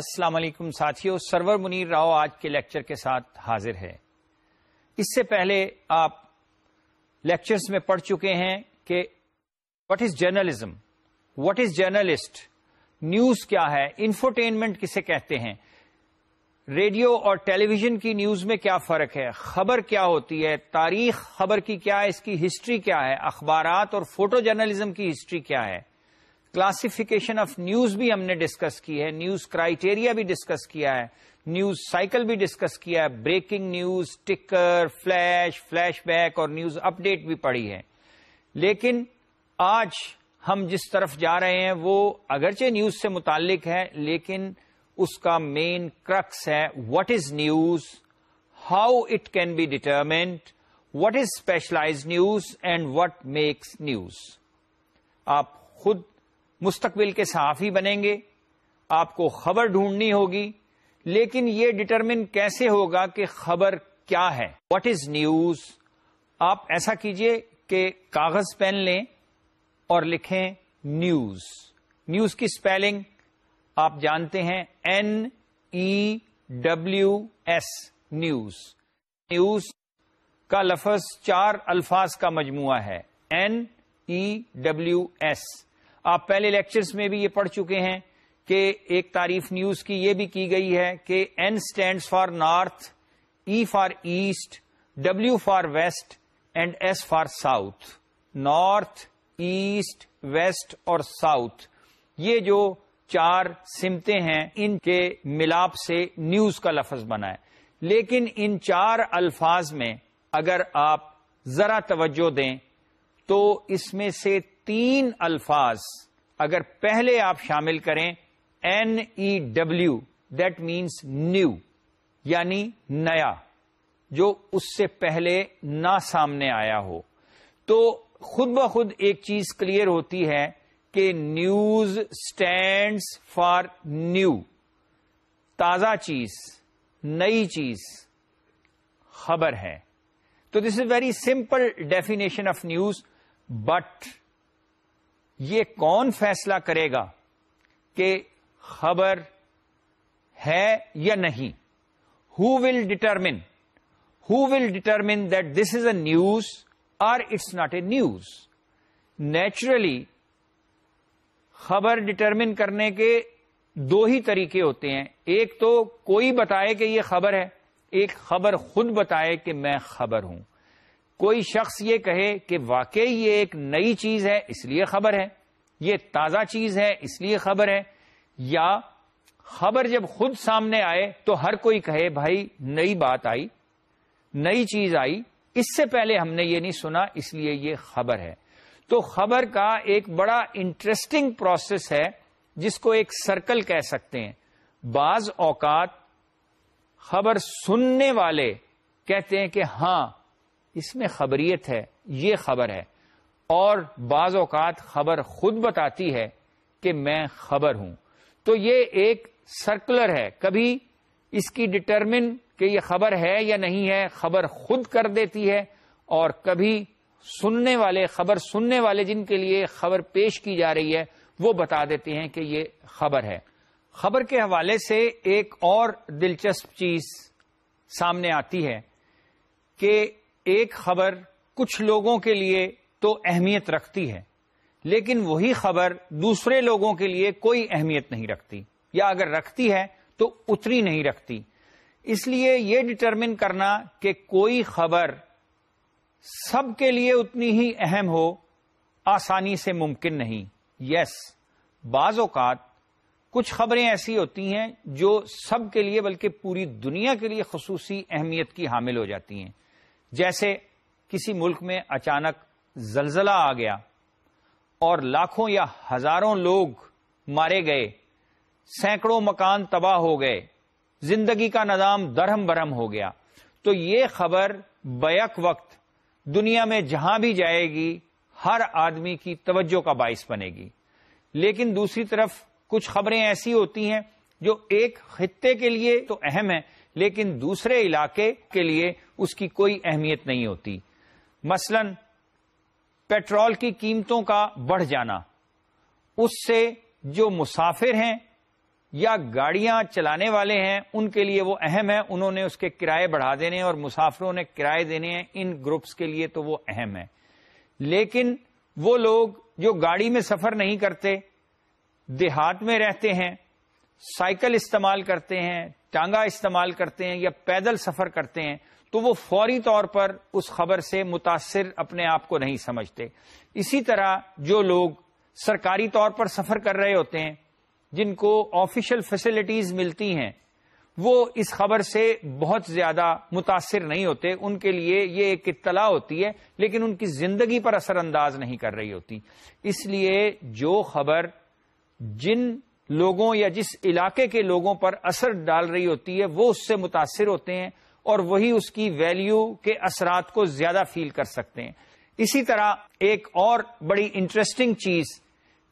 السلام علیکم ساتھیوں سرور منیر راؤ آج کے لیکچر کے ساتھ حاضر ہے اس سے پہلے آپ لیکچرز میں پڑھ چکے ہیں کہ what is journalism what is journalist news کیا ہے؟ انفرٹینمنٹ کسے کہتے ہیں؟ ریڈیو اور ٹیلی ویژن کی نیوز میں کیا فرق ہے؟ خبر کیا ہوتی ہے؟ تاریخ خبر کی کیا ہے؟ اس کی ہسٹری کیا ہے؟ اخبارات اور فوٹو جرنلزم کی ہسٹری کیا ہے؟ کلاسیفیکیشن آف نیوز بھی ہم نے ڈسکس کی ہے، نیوز کرائٹیریا بھی ڈسکس کیا ہے، نیوز سائیکل بھی ڈسکس کیا ہے، breaking news, ticker, flash flash back اور نیوز اپ ڈیٹ بھی پڑی ہے۔ لیکن آج ہم جس طرف جا رہے ہیں، وہ اگرچہ نیوز سے متعلق ہے، لیکن اس کا مین کرکس ہے what is news how it can be determined what is specialise news and what makes news آپ خود مستقبل کے صحافی بنیں گے، آپ کو خبر ڈھونڈنی ہوگی، لیکن یہ ڈٹرمن کیسے ہوگا کہ خبر کیا ہے؟ واٹ از نیوز آپ ایسا کیجیے کہ کاغذ پین لیں اور لکھیں نیوز نیوز کی اسپیلنگ آپ جانتے ہیں N E W S news news کا لفظ چار الفاظ کا مجموعہ ہے این ای ڈبلو ایس آپ پہلے لیکچرز میں بھی یہ پڑھ چکے ہیں کہ ایک تعریف نیوز کی یہ بھی کی گئی ہے کہ N stands for north E for east W for west and S for south north east west اور ساؤتھ یہ جو چار سمتیں ہیں ان کے ملاپ سے نیوز کا لفظ بنا ہے۔ لیکن ان چار الفاظ میں اگر آپ ذرا توجہ دیں تو اس میں سے تین الفاظ اگر پہلے آپ شامل کریں N E W that means new یعنی نیا، جو اس سے پہلے نہ سامنے آیا ہو۔ تو خود بخود ایک چیز کلیئر ہوتی ہے کہ نیوز اسٹینڈس فار نیو تازہ چیز، نئی چیز، خبر ہے۔ تو this is very simple definition of news but یہ کون فیصلہ کرے گا کہ خبر ہے یا نہیں؟ Who will determine who will determine that this is a news or it's not a news naturally خبر ڈٹرمن کرنے کے دو ہی طریقے ہوتے ہیں۔ ایک تو کوئی بتائے کہ یہ خبر ہے، ایک خبر خود بتائے کہ میں خبر ہوں۔ کوئی شخص یہ کہے کہ واقعی یہ ایک نئی چیز ہے، اس لیے خبر ہے۔ یہ تازہ چیز ہے، اس لیے خبر ہے۔ یا خبر جب خود سامنے آئے تو ہر کوئی کہے، بھائی نئی بات آئی، نئی چیز آئی، اس سے پہلے ہم نے یہ نہیں سنا، اس لیے یہ خبر ہے۔ تو خبر کا ایک بڑا انٹرسٹنگ پروسیس ہے، جس کو ایک سرکل کہہ سکتے ہیں۔ بعض اوقات خبر سننے والے کہتے ہیں کہ ہاں اس میں خبریت ہے، یہ خبر ہے۔ اور بعض اوقات خبر خود بتاتی ہے کہ میں خبر ہوں۔ تو یہ ایک سرکولر ہے۔ کبھی اس کی ڈٹرمن کہ یہ خبر ہے یا نہیں ہے، خبر خود کر دیتی ہے۔ اور کبھی سننے والے، خبر سننے والے جن کے لیے خبر پیش کی جا رہی ہے، وہ بتا دیتے ہیں کہ یہ خبر ہے۔ خبر کے حوالے سے ایک اور دلچسپ چیز سامنے آتی ہے کہ ایک خبر کچھ لوگوں کے لیے تو اہمیت رکھتی ہے، لیکن وہی خبر دوسرے لوگوں کے لیے کوئی اہمیت نہیں رکھتی، یا اگر رکھتی ہے تو اتری نہیں رکھتی۔ اس لیے یہ ڈٹرمن کرنا کہ کوئی خبر سب کے لیے اتنی ہی اہم ہو، آسانی سے ممکن نہیں۔ یس، بعض اوقات کچھ خبریں ایسی ہوتی ہیں جو سب کے لیے بلکہ پوری دنیا کے لیے خصوصی اہمیت کی حامل ہو جاتی ہیں۔ جیسے کسی ملک میں اچانک زلزلہ آ گیا اور لاکھوں یا ہزاروں لوگ مارے گئے، سینکڑوں مکان تباہ ہو گئے، زندگی کا نظام درہم برہم ہو گیا۔ تو یہ خبر بیک وقت دنیا میں جہاں بھی جائے گی، ہر آدمی کی توجہ کا باعث بنے گی۔ لیکن دوسری طرف کچھ خبریں ایسی ہوتی ہیں جو ایک خطے کے لیے تو اہم ہے لیکن دوسرے علاقے کے لیے اس کی کوئی اہمیت نہیں ہوتی۔ مثلا، پیٹرول کی قیمتوں کا بڑھ جانا۔ اس سے جو مسافر ہیں یا گاڑیاں چلانے والے ہیں، ان کے لیے وہ اہم ہے۔ انہوں نے اس کے کرائے بڑھا دینے اور مسافروں نے کرائے دینے ہیں۔ ان گروپس کے لیے تو وہ اہم ہے۔ لیکن وہ لوگ جو گاڑی میں سفر نہیں کرتے، دیہات میں رہتے ہیں سائیکل استعمال کرتے ہیں، ٹانگا استعمال کرتے ہیں یا پیدل سفر کرتے ہیں، تو وہ فوری طور پر اس خبر سے متاثر اپنے آپ کو نہیں سمجھتے۔ اسی طرح جو لوگ سرکاری طور پر سفر کر رہے ہوتے ہیں، جن کو آفیشل فیسلٹیز ملتی ہیں، وہ اس خبر سے بہت زیادہ متاثر نہیں ہوتے۔ ان کے لیے یہ ایک اطلاع ہوتی ہے، لیکن ان کی زندگی پر اثر انداز نہیں کر رہی ہوتی۔ اس لیے جو خبر جن لوگوں یا جس علاقے کے لوگوں پر اثر ڈال رہی ہوتی ہے، وہ اس سے متاثر ہوتے ہیں اور وہی اس کی ویلیو کے اثرات کو زیادہ فیل کر سکتے ہیں۔ اسی طرح ایک اور بڑی انٹرسٹنگ چیز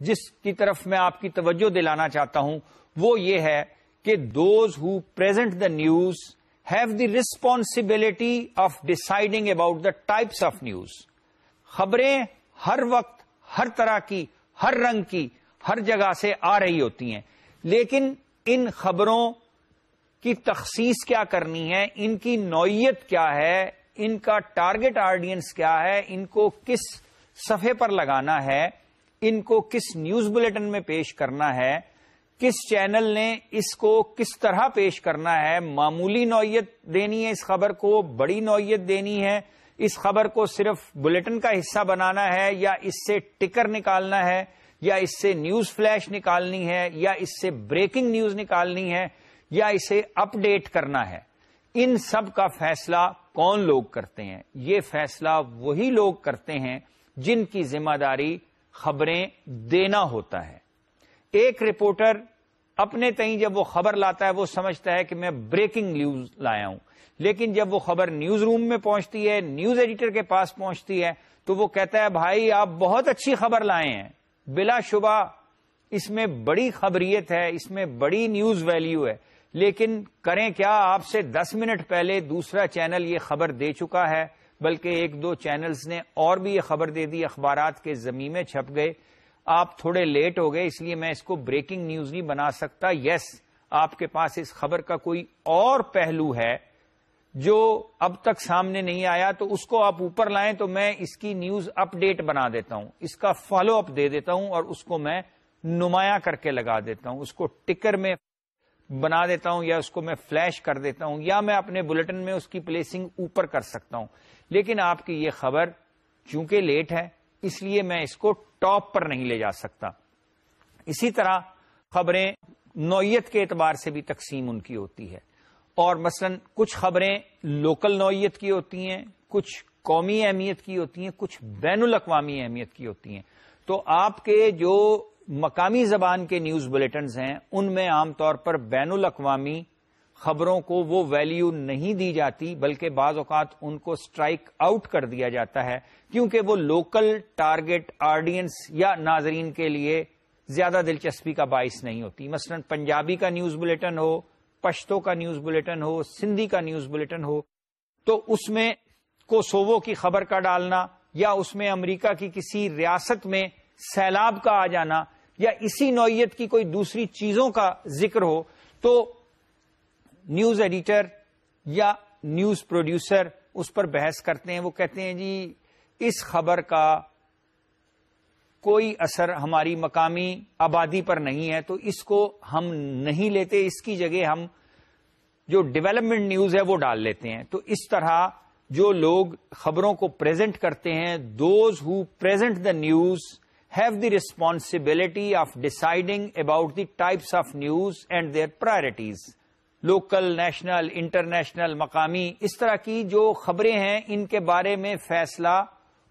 جس کی طرف میں آپ کی توجہ دلانا چاہتا ہوں، وہ یہ ہے کہ those who present the news have the responsibility of deciding about the types of news خبریں ہر وقت، ہر طرح کی، ہر رنگ کی ہر جگہ سے آ رہی ہوتی ہیں۔ لیکن ان خبروں کی تخصیص کیا کرنی ہے؟ ان کی نوعیت کیا ہے؟ ان کا ٹارگٹ آڈینس کیا ہے؟ ان کو کس صفحے پر لگانا ہے؟ ان کو کس نیوز بلٹن میں پیش کرنا ہے؟ کس چینل نے اس کو کس طرح پیش کرنا ہے؟ معمولی نوعیت دینی ہے اس خبر کو، بڑی نوعیت دینی ہے۔ اس خبر کو صرف بلٹن کا حصہ بنانا ہے یا اس سے ٹکر نکالنا ہے؟ یا اس سے نیوز فلیش نکالنی ہے، یا اس سے بریکنگ نیوز نکالنی ہے، یا اسے اپ ڈیٹ کرنا ہے۔ ان سب کا فیصلہ کون لوگ کرتے ہیں؟ یہ فیصلہ وہی لوگ کرتے ہیں جن کی ذمہ داری خبریں دینا ہوتا ہے۔ ایک رپورٹر اپنے تئیں جب وہ خبر لاتا ہے، وہ سمجھتا ہے کہ میں بریکنگ نیوز لایا ہوں۔ لیکن جب وہ خبر نیوز روم میں پہنچتی ہے، نیوز ایڈیٹر کے پاس پہنچتی ہے، تو وہ کہتا ہے، بھائی، آپ بہت اچھی خبر لائے ہیں۔ بلا شبہ اس میں بڑی خبریت ہے، اس میں بڑی نیوز ویلیو ہے۔ لیکن کریں کیا، آپ سے دس منٹ پہلے دوسرا چینل یہ خبر دے چکا ہے، بلکہ ایک دو چینلز نے اور بھی یہ خبر دے دی، اخبارات کے زمین میں چھپ گئے۔ آپ تھوڑے لیٹ ہو گئے، اس لیے میں اس کو بریکنگ نیوز نہیں بنا سکتا۔ یس آپ کے پاس اس خبر کا کوئی اور پہلو ہے۔ جو اب تک سامنے نہیں آیا تو اس کو آپ اوپر لائیں تو میں اس کی نیوز اپ ڈیٹ بنا دیتا ہوں۔ اس کا فالو اپ دے دیتا ہوں اور اس کو میں نمایاں کر کے لگا دیتا ہوں۔ اس کو ٹکر میں بنا دیتا ہوں یا اس کو میں فلیش کر دیتا ہوں یا میں اپنے بلٹن میں اس کی پلیسنگ اوپر کر سکتا ہوں۔ لیکن آپ کی یہ خبر چونکہ لیٹ ہے، اس لیے میں اس کو ٹاپ پر نہیں لے جا سکتا۔ اسی طرح خبریں نوعیت کے اعتبار سے بھی تقسیم ان کی ہوتی ہے۔ اور مثلا کچھ خبریں لوکل نوعیت کی ہوتی ہیں، کچھ قومی اہمیت کی ہوتی ہیں، کچھ بین الاقوامی اہمیت کی ہوتی ہیں۔ تو آپ کے جو مقامی زبان کے نیوز بلٹنز ہیں، ان میں عام طور پر بین الاقوامی خبروں کو وہ ویلیو نہیں دی جاتی، بلکہ بعض اوقات ان کو سٹرائک آؤٹ کر دیا جاتا ہے، کیونکہ وہ لوکل ٹارگٹ آڈینس یا ناظرین کے لیے زیادہ دلچسپی کا باعث نہیں ہوتی۔ مثلا پنجابی کا نیوز بلٹن ہو پشتوں کا نیوز بلٹن ہو، سندھی کا نیوز بلٹن ہو، تو اس میں کوسوو کی خبر کا ڈالنا یا اس میں امریکہ کی کسی ریاست میں سیلاب کا آ جانا یا اسی نوعیت کی کوئی دوسری چیزوں کا ذکر ہو، تو نیوز ایڈیٹر یا نیوز پروڈیوسر اس پر بحث کرتے ہیں۔ وہ کہتے ہیں جی اس خبر کا کوئی اثر ہماری مقامی آبادی پر نہیں ہے، تو اس کو ہم نہیں لیتے، اس کی جگہ ہم جو ڈیولپمنٹ نیوز ہے وہ ڈال لیتے ہیں۔ تو اس طرح جو لوگ خبروں کو پریزنٹ کرتے ہیں those who present the news have the responsibility of deciding about the types of news and their priorities local national international مقامی، اس طرح کی جو خبریں ہیں، ان کے بارے میں فیصلہ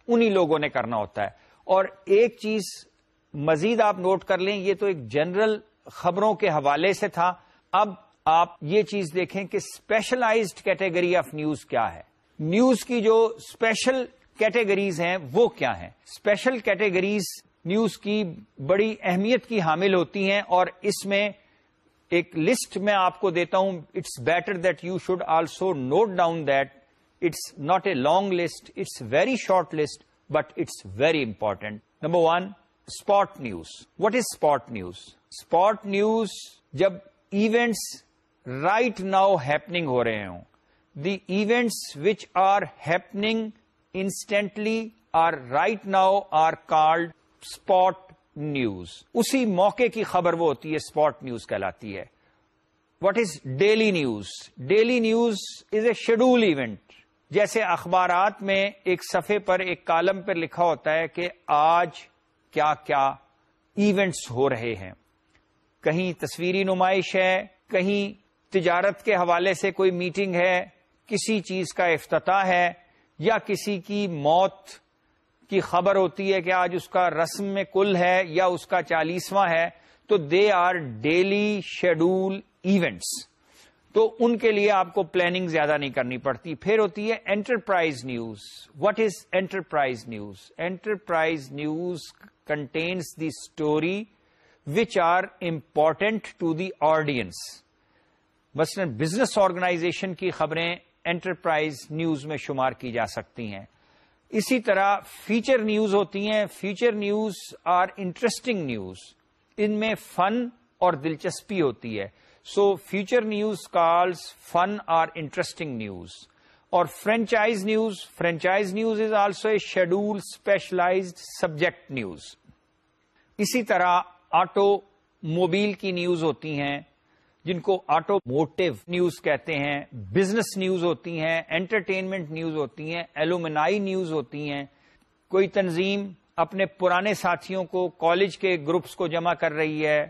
انہی لوگوں نے کرنا ہوتا ہے۔ اور ایک چیز مزید آپ نوٹ کر لیں، یہ تو ایک جنرل خبروں کے حوالے سے تھا۔ اب آپ یہ چیز دیکھیں کہ اسپیشلائزڈ کیٹیگری آف نیوز کیا ہے۔ نیوز کی جو اسپیشل کیٹیگریز ہیں، وہ کیا ہیں؟ اسپیشل کیٹیگریز نیوز کی بڑی اہمیت کی حامل ہوتی ہیں اور اس میں ایک لسٹ میں آپ کو دیتا ہوں۔ It's better that you should also note down that it's not a long list it's very short list but it's very important number one spot news what is spot news spot news جب events right now happening ہو رہے ہوں the events which are happening instantly or right now are called spot news اسی موقع کی خبر وہ ہوتی ہے اسپاٹ نیوز کہلاتی ہے what is daily news daily news is a schedule event جیسے اخبارات میں ایک صفحے پر ایک کالم پر لکھا ہوتا ہے کہ آج کیا کیا ایونٹس ہو رہے ہیں۔ کہیں تصویری نمائش ہے، کہیں تجارت کے حوالے سے کوئی میٹنگ ہے، کسی چیز کا افتتاح ہے یا کسی کی موت کی خبر ہوتی ہے کہ آج اس کا رسم میں کل ہے یا اس کا چالیسواں ہے، تو they are daily schedule events تو ان کے لیے آپ کو پلاننگ زیادہ نہیں کرنی پڑتی۔ پھر ہوتی ہے enterprise news what is enterprise news enterprise news contains the story which are important to the audience مثلاً بزنس آرگنائزیشن کی خبریں انٹرپرائز نیوز میں شمار کی جا سکتی ہیں۔ اسی طرح فیچر نیوز ہوتی ہیں۔ Feature news are interesting news ان میں فن اور دلچسپی ہوتی ہے۔ So feature news calls fun or interesting news اور franchise news franchise news is also a schedule specialized subject news اسی طرح آٹو موبیل کی نیوز ہوتی ہیں، جن کو آٹو موٹو نیوز کہتے ہیں بزنس نیوز ہوتی ہیں انٹرٹینمنٹ نیوز ہوتی ہیں ایلومنائی نیوز ہوتی ہیں۔ کوئی تنظیم اپنے پرانے ساتھیوں کو کالج کے گروپس کو جمع کر رہی ہے۔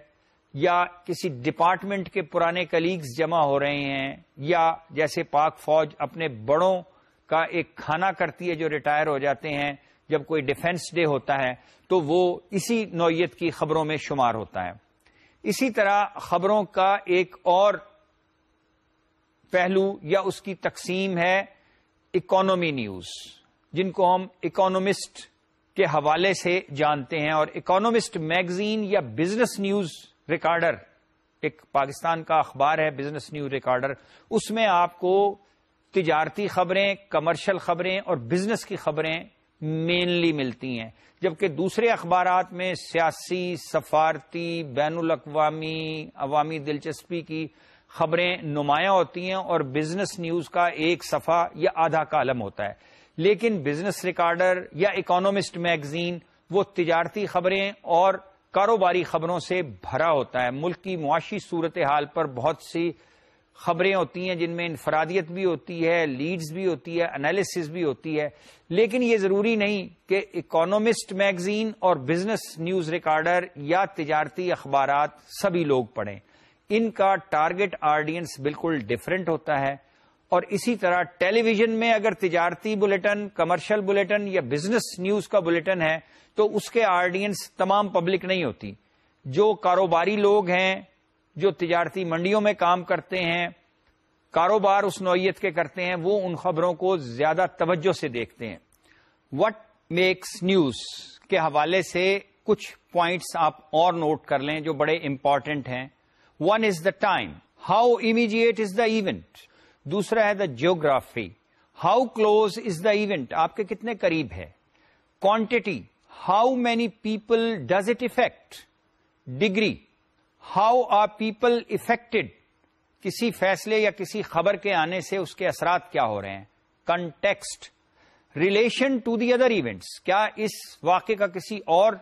یا کسی ڈپارٹمنٹ کے پرانے کلیگز جمع ہو رہے ہیں، یا جیسے پاک فوج اپنے بڑوں کا ایک کھانا کرتی ہے جو ریٹائر ہو جاتے ہیں، جب کوئی ڈیفنس ڈے ہوتا ہے تو وہ اسی نوعیت کی خبروں میں شمار ہوتا ہے۔ اسی طرح خبروں کا ایک اور پہلو یا اس کی تقسیم ہے اکانومی نیوز، جن کو ہم اکانومسٹ کے حوالے سے جانتے ہیں اور اکانومسٹ میگزین یا بزنس نیوز ریکارڈر، ایک پاکستان کا اخبار ہے، بزنس نیوز ریکارڈر۔ اس میں آپ کو تجارتی خبریں، کمرشل خبریں اور بزنس کی خبریں مینلی ملتی ہیں۔ جبکہ دوسرے اخبارات میں سیاسی، سفارتی، بین الاقوامی، عوامی دلچسپی کی خبریں نمایاں ہوتی ہیں اور بزنس نیوز کا ایک صفحہ یا آدھا کالم ہوتا ہے۔ لیکن بزنس ریکارڈر یا اکانومسٹ میگزین وہ تجارتی خبریں اور کاروباری خبروں سے بھرا ہوتا ہے۔ ملک کی معاشی صورتحال پر بہت سی خبریں ہوتی ہیں جن میں انفرادیت بھی ہوتی ہے، لیڈز بھی ہوتی ہے انالیسز بھی ہوتی ہے۔ لیکن یہ ضروری نہیں کہ اکانومسٹ میگزین اور بزنس نیوز ریکارڈر یا تجارتی اخبارات سبھی لوگ پڑھیں۔ ان کا ٹارگٹ آڈینس بالکل ڈفرینٹ ہوتا ہے۔ اور اسی طرح ٹیلی ویژن میں اگر تجارتی بلٹن کمرشل بلٹن یا بزنس نیوز کا بلٹن ہے تو اس کے آڈینس تمام پبلک نہیں ہوتی۔ جو کاروباری لوگ ہیں، جو تجارتی منڈیوں میں کام کرتے ہیں، کاروبار اس نوعیت کے کرتے ہیں، وہ ان خبروں کو زیادہ توجہ سے دیکھتے ہیں۔ وٹ میکس نیوز کے حوالے سے کچھ پوائنٹس آپ اور نوٹ کر لیں جو بڑے امپورٹنٹ ہیں۔ One is the time how immediate is the event دوسرا ہے the geography how close is the event آپ کے کتنے قریب ہے؟ Quantity how many people does it affect degree how are people affected کسی فیصلے یا کسی خبر کے آنے سے اس کے اثرات کیا ہو رہے ہیں؟ Context relation to the other events کیا اس واقعے کا کسی اور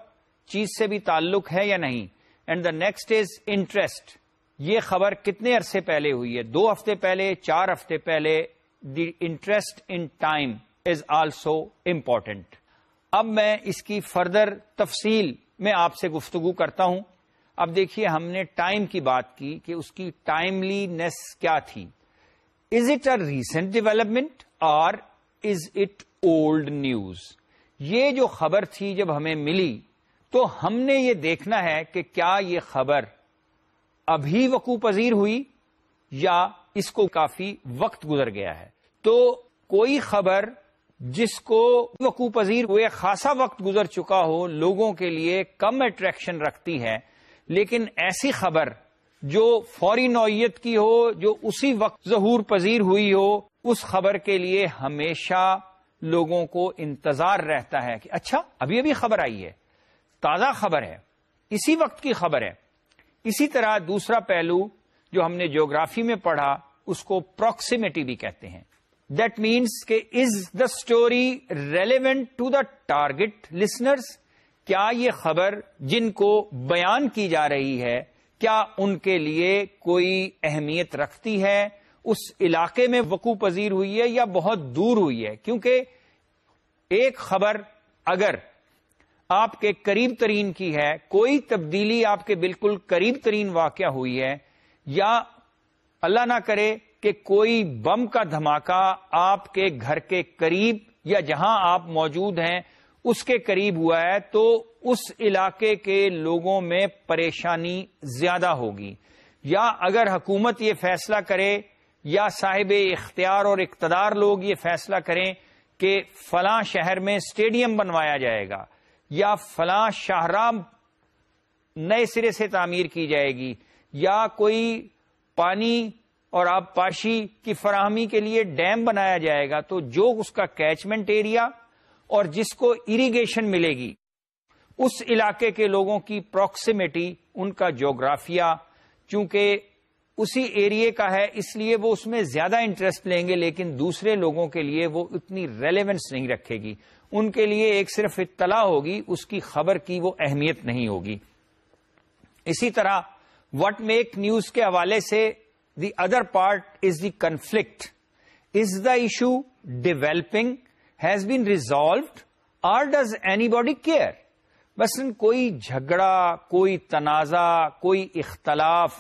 چیز سے بھی تعلق ہے یا نہیں؟ And the next is interest یہ خبر کتنے عرصے پہلے ہوئی ہے؟ دو ہفتے پہلے، چار ہفتے پہلے. The interest in time is also important اب میں اس کی فردر تفصیل میں آپ سے گفتگو کرتا ہوں۔ اب دیکھیے ہم نے ٹائم کی بات کی کہ اس کی ٹائملی نیس کیا تھی۔ Is it a recent development اور از اٹ اولڈ نیوز یہ جو خبر تھی جب ہمیں ملی تو ہم نے یہ دیکھنا ہے کہ کیا یہ خبر ابھی وقوع پذیر ہوئی یا اس کو کافی وقت گزر گیا ہے۔ تو کوئی خبر جس کو وقوع پذیر ہوئے، خاصا وقت گزر چکا ہو، لوگوں کے لیے کم اٹریکشن رکھتی ہے۔ لیکن ایسی خبر جو فوری نوعیت کی ہو، جو اسی وقت ظہور پذیر ہوئی ہو، اس خبر کے لیے ہمیشہ لوگوں کو انتظار رہتا ہے کہ اچھا ابھی ابھی خبر آئی ہے، تازہ خبر ہے، اسی وقت کی خبر ہے۔ اسی طرح دوسرا پہلو جو ہم نے جیوگرافی میں پڑھا، اس کو پروکسیمیٹی بھی کہتے ہیں۔ دیٹ مینس کہ is the story relevant to the target listeners کیا یہ خبر جن کو بیان کی جا رہی ہے، کیا ان کے لیے کوئی اہمیت رکھتی ہے؟ اس علاقے میں وقوع پذیر ہوئی ہے یا بہت دور ہوئی ہے؟ کیونکہ ایک خبر اگر آپ کے قریب ترین کی ہے، کوئی تبدیلی آپ کے بالکل قریب ترین واقعہ ہوئی ہے، یا اللہ نہ کرے کہ کوئی بم کا دھماکہ آپ کے گھر کے قریب یا جہاں آپ موجود ہیں، اس کے قریب ہوا ہے، تو اس علاقے کے لوگوں میں پریشانی زیادہ ہوگی۔ یا اگر حکومت یہ فیصلہ کرے، یا صاحب اختیار اور اقتدار لوگ یہ فیصلہ کریں کہ فلاں شہر میں اسٹیڈیم بنوایا جائے گا، یا فلاں شاہراہ نئے سرے سے تعمیر کی جائے گی، یا کوئی پانی اور آب پاشی کی فراہمی کے لیے ڈیم بنایا جائے گا، تو جو اس کا کیچمنٹ ایریا اور جس کو اریگیشن ملے گی، اس علاقے کے لوگوں کی پروکسیمیٹی ان کا جغرافیہ چونکہ اسی ایریے کا ہے، اس لیے وہ اس میں زیادہ انٹرسٹ لیں گے، لیکن دوسرے لوگوں کے لیے وہ اتنی ریلیونس نہیں رکھے گی۔ ان کے لیے ایک صرف اطلاع ہوگی، اس کی خبر کی وہ اہمیت نہیں ہوگی۔ اسی طرح وٹ میک نیوز کے حوالے سے the other part is the conflict is the issue developing has been resolved or does anybody care مثلاً کوئی جھگڑا، کوئی تنازع، کوئی اختلاف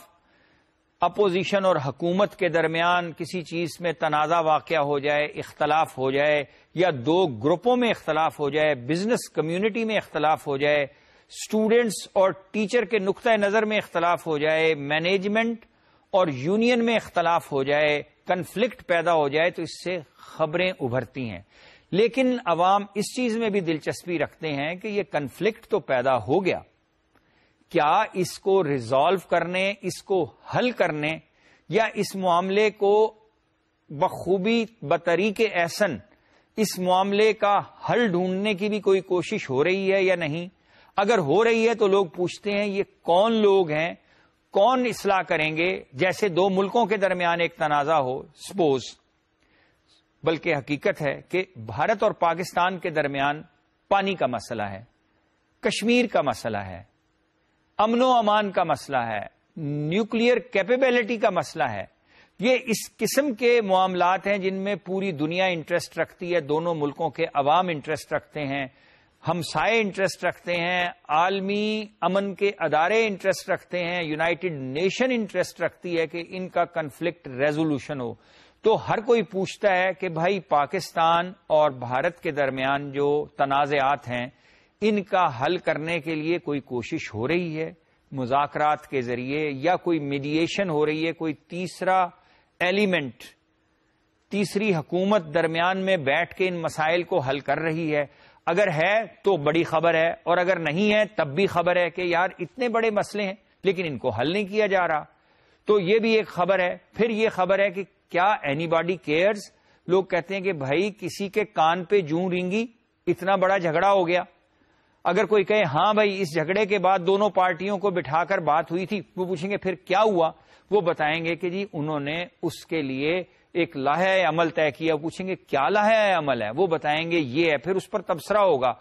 اپوزیشن اور حکومت کے درمیان کسی چیز میں تنازع واقع ہو جائے، اختلاف ہو جائے، یا دو گروپوں میں اختلاف ہو جائے، بزنس کمیونٹی میں اختلاف ہو جائے اسٹوڈینٹس اور ٹیچر کے نقطۂ نظر میں اختلاف ہو جائے، مینجمنٹ اور یونین میں اختلاف ہو جائے کنفلکٹ پیدا ہو جائے تو اس سے خبریں ابھرتی ہیں۔ لیکن عوام اس چیز میں بھی دلچسپی رکھتے ہیں کہ یہ کنفلکٹ تو پیدا ہو گیا۔ کیا اس کو ریزالو کرنے، اس کو حل کرنے یا اس معاملے کو بخوبی بطریق احسن، اس معاملے کا حل ڈھونڈنے کی بھی کوئی کوشش ہو رہی ہے یا نہیں؟ اگر ہو رہی ہے تو لوگ پوچھتے ہیں یہ کون لوگ ہیں کون اصلاح کریں گے جیسے دو ملکوں کے درمیان ایک تنازع ہو؟ سپوز، بلکہ حقیقت ہے کہ بھارت اور پاکستان کے درمیان پانی کا مسئلہ ہے، کشمیر کا مسئلہ ہے، امن و امان کا مسئلہ ہے نیوکلیر کیپیبلٹی کا مسئلہ ہے۔ یہ اس قسم کے معاملات ہیں جن میں پوری دنیا انٹرسٹ رکھتی ہے، دونوں ملکوں کے عوام انٹرسٹ رکھتے ہیں۔ ہم سائے انٹرسٹ رکھتے ہیں، عالمی امن کے ادارے انٹرسٹ رکھتے ہیں، یونائٹڈ نیشن انٹرسٹ رکھتی ہے کہ ان کا کنفلکٹ ریزولوشن ہو۔ تو ہر کوئی پوچھتا ہے کہ بھائی پاکستان اور بھارت کے درمیان جو تنازعات ہیں، ان کا حل کرنے کے لیے کوئی کوشش ہو رہی ہے؟ مذاکرات کے ذریعے یا کوئی میڈیشن ہو رہی ہے؟ کوئی تیسرا ایلیمنٹ تیسری حکومت درمیان میں بیٹھ کے ان مسائل کو حل کر رہی ہے۔ اگر ہے تو بڑی خبر ہے، اور اگر نہیں ہے تب بھی خبر ہے کہ یار اتنے بڑے مسئلے ہیں، لیکن ان کو حل نہیں کیا جا رہا۔ تو یہ بھی ایک خبر ہے۔ پھر یہ خبر ہے کہ کیا اینی باڈی کیئرز لوگ کہتے ہیں کہ بھائی کسی کے کان پہ جوں رینگی، اتنا بڑا جھگڑا ہو گیا۔ اگر کوئی کہے ہاں بھائی اس جھگڑے کے بعد دونوں پارٹیوں کو بٹھا کر بات ہوئی تھی، وہ پوچھیں گے پھر کیا ہوا؟ وہ بتائیں گے کہ جی انہوں نے اس کے لیے ایک لاہ عمل طے کیا، پوچھیں گے کیا لاہ عمل ہے؟ وہ بتائیں گے یہ ہے، پھر اس پر تبصرہ ہوگا۔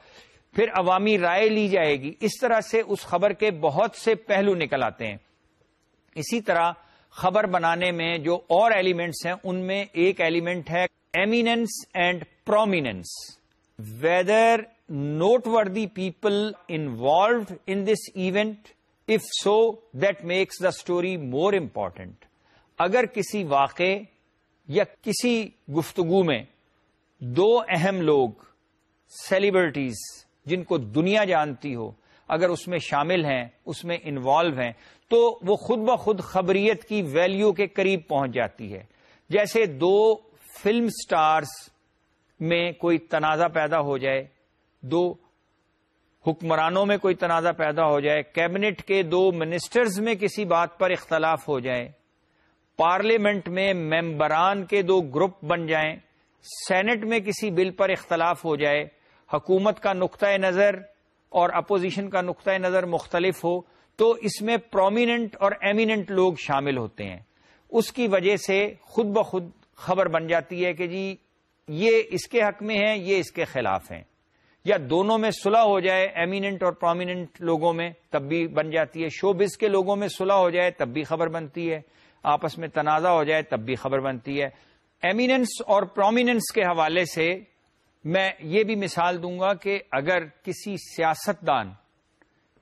پھر عوامی رائے لی جائے گی۔ اس طرح سے اس خبر کے بہت سے پہلو نکل آتے ہیں۔ اسی طرح خبر بنانے میں جو اور ایلیمنٹس ہیں، ان میں ایک ایلیمنٹ ہے eminence and prominence whether not worthy people involved in this event if so that makes the story more important اگر کسی واقع یا کسی گفتگو میں دو اہم لوگ سیلیبریٹیز جن کو دنیا جانتی ہو، اگر اس میں شامل ہیں، اس میں انوالو ہیں، تو وہ خود بخود خبریت کی ویلیو کے قریب پہنچ جاتی ہے۔ جیسے دو فلم سٹارز میں کوئی تنازع پیدا ہو جائے، دو حکمرانوں میں کوئی تنازع پیدا ہو جائے کیبنٹ کے دو منسٹرز میں کسی بات پر اختلاف ہو جائے پارلیمنٹ میں ممبران کے دو گروپ بن جائیں، سینٹ میں کسی بل پر اختلاف ہو جائے، حکومت کا نقطۂ نظر اور اپوزیشن کا نقطۂ نظر مختلف ہو، تو اس میں پرومیننٹ اور ایمیننٹ لوگ شامل ہوتے ہیں۔ اس کی وجہ سے خود بخود خبر بن جاتی ہے کہ جی یہ اس کے حق میں ہے یہ اس کے خلاف ہیں۔ یا دونوں میں صلح ہو جائے ایمیننٹ اور پرومیننٹ لوگوں میں، تب بھی بن جاتی ہے۔ شوبز کے لوگوں میں صلح ہو جائے، تب بھی خبر بنتی ہے۔ آپس میں تنازع ہو جائے تب بھی خبر بنتی ہے۔ ایمیننس اور پرومیننس کے حوالے سے میں یہ بھی مثال دوں گا کہ اگر کسی سیاستدان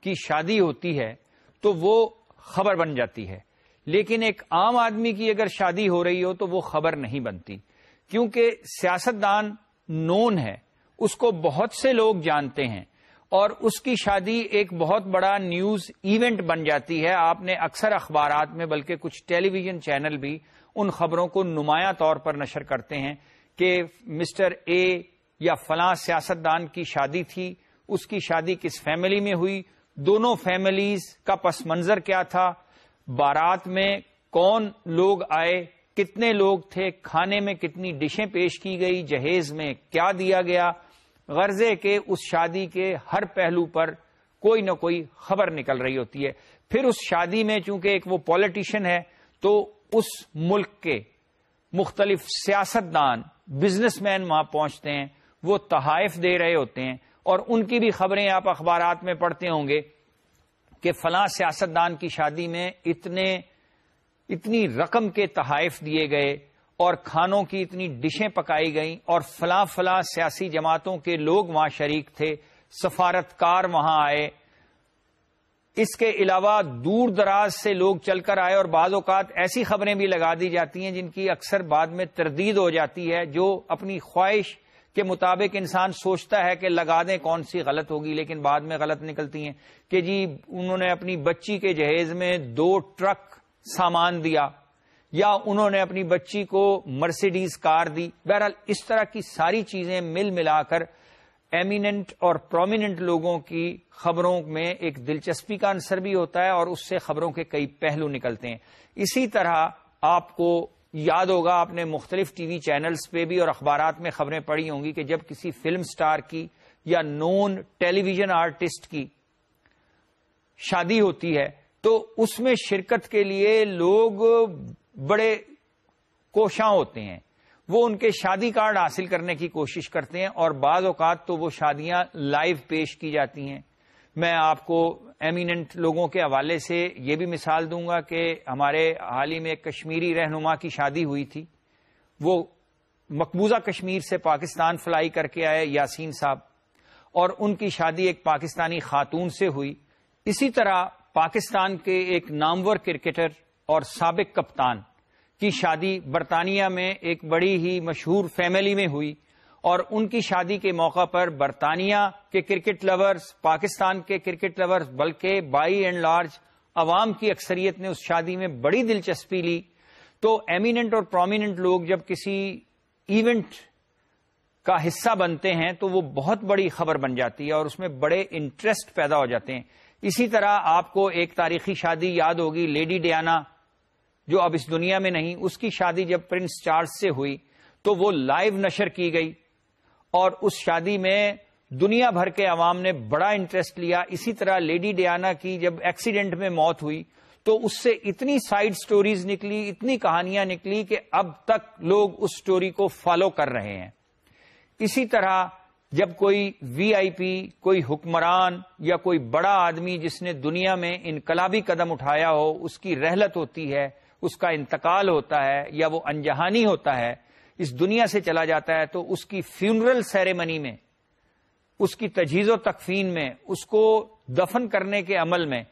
کی شادی ہوتی ہے تو وہ خبر بن جاتی ہے۔ لیکن ایک عام آدمی کی اگر شادی ہو رہی ہو تو وہ خبر نہیں بنتی۔ کیونکہ سیاستدان نون ہے، اس کو بہت سے لوگ جانتے ہیں۔ اور اس کی شادی ایک بہت بڑا نیوز ایونٹ بن جاتی ہے۔ آپ نے اکثر اخبارات میں، بلکہ کچھ ٹیلی ویژن چینل بھی ان خبروں کو نمایاں طور پر نشر کرتے ہیں کہ مسٹر اے یا فلاں سیاستدان کی شادی تھی، اس کی شادی کس فیملی میں ہوئی، دونوں فیملیز کا پس منظر کیا تھا، بارات میں کون لوگ آئے، کتنے لوگ تھے، کھانے میں کتنی ڈشیں پیش کی گئی، جہیز میں کیا دیا گیا غرضے کے اس شادی کے ہر پہلو پر کوئی نہ کوئی خبر نکل رہی ہوتی ہے۔ پھر اس شادی میں چونکہ ایک وہ پالیٹیشین ہے، تو اس ملک کے مختلف سیاستدان بزنس مین وہاں پہنچتے ہیں، وہ تحائف دے رہے ہوتے ہیں۔ اور ان کی بھی خبریں آپ اخبارات میں پڑھتے ہوں گے کہ فلاں سیاستدان کی شادی میں اتنے، اتنی رقم کے تحائف دیے گئے۔ اور کھانوں کی اتنی ڈشیں پکائی گئیں اور فلاں فلاں سیاسی جماعتوں کے لوگ وہاں شریک تھے، سفارتکار وہاں آئے۔ اس کے علاوہ دور دراز سے لوگ چل کر آئے اور بعض اوقات ایسی خبریں بھی لگا دی جاتی ہیں جن کی اکثر بعد میں تردید ہو جاتی ہے، جو اپنی خواہش کے مطابق انسان سوچتا ہے کہ لگا دیں کون سی غلط ہوگی، لیکن بعد میں غلط نکلتی ہیں کہ جی انہوں نے اپنی بچی کے جہیز میں دو ٹرک سامان دیا۔ یا انہوں نے اپنی بچی کو مرسیڈیز کار دی۔ بہرحال اس طرح کی ساری چیزیں مل ملا کر ایمیننٹ اور پرومیننٹ لوگوں کی خبروں میں ایک دلچسپی کا عنصر بھی ہوتا ہے اور اس سے خبروں کے کئی پہلو نکلتے ہیں۔ اسی طرح آپ کو یاد ہوگا، آپ نے مختلف ٹی وی چینلز پہ بھی اور اخبارات میں خبریں پڑھی ہوں گی کہ جب کسی فلم سٹار کی یا نون ٹیلی ویژن آرٹسٹ کی شادی ہوتی ہے تو اس میں شرکت کے لیے لوگ بڑے کوشاں ہوتے ہیں۔ وہ ان کے شادی کارڈ حاصل کرنے کی کوشش کرتے ہیں اور بعض اوقات تو وہ شادیاں لائیو پیش کی جاتی ہیں۔ میں آپ کو ایمیننٹ لوگوں کے حوالے سے یہ بھی مثال دوں گا کہ ہمارے حال ہی میں کشمیری رہنما کی شادی ہوئی تھی۔ وہ مقبوضہ کشمیر سے پاکستان فلائی کر کے آئے، یاسین صاحب۔ اور ان کی شادی ایک پاکستانی خاتون سے ہوئی۔ اسی طرح پاکستان کے ایک نامور کرکٹر اور سابق کپتان کی شادی برطانیہ میں ایک بڑی ہی مشہور فیملی میں ہوئی اور ان کی شادی کے موقع پر برطانیہ کے کرکٹ لورز پاکستان کے کرکٹ لورز بلکہ بائی اینڈ لارج عوام کی اکثریت نے اس شادی میں بڑی دلچسپی لی۔ تو ایمیننٹ اور پرومیننٹ لوگ جب کسی ایونٹ کا حصہ بنتے ہیں تو وہ بہت بڑی خبر بن جاتی ہے اور اس میں بڑے انٹرسٹ پیدا ہو جاتے ہیں۔ اسی طرح آپ کو ایک تاریخی شادی یاد ہوگی، لیڈی ڈیانا جو اب اس دنیا میں نہیں، اس کی شادی جب پرنس چارج سے ہوئی تو وہ لائیو نشر کی گئی اور اس شادی میں دنیا بھر کے عوام نے بڑا انٹرسٹ لیا۔ اسی طرح لیڈی ڈیانا کی جب ایکسیڈنٹ میں موت ہوئی تو اس سے اتنی سائڈ سٹوریز نکلی، اتنی کہانیاں نکلی کہ اب تک لوگ اس سٹوری کو فالو کر رہے ہیں۔ اسی طرح جب کوئی وی آئی پی، کوئی حکمران یا کوئی بڑا آدمی جس نے دنیا میں انقلابی قدم اٹھایا ہو، اس کی رحلت ہوتی ہے اس کا انتقال ہوتا ہے یا وہ انجہانی ہوتا ہے، اس دنیا سے چلا جاتا ہے تو اس کی فیونرل سیریمنی میں، اس کی تجہیز و تکفین میں، اس کو دفن کرنے کے عمل میں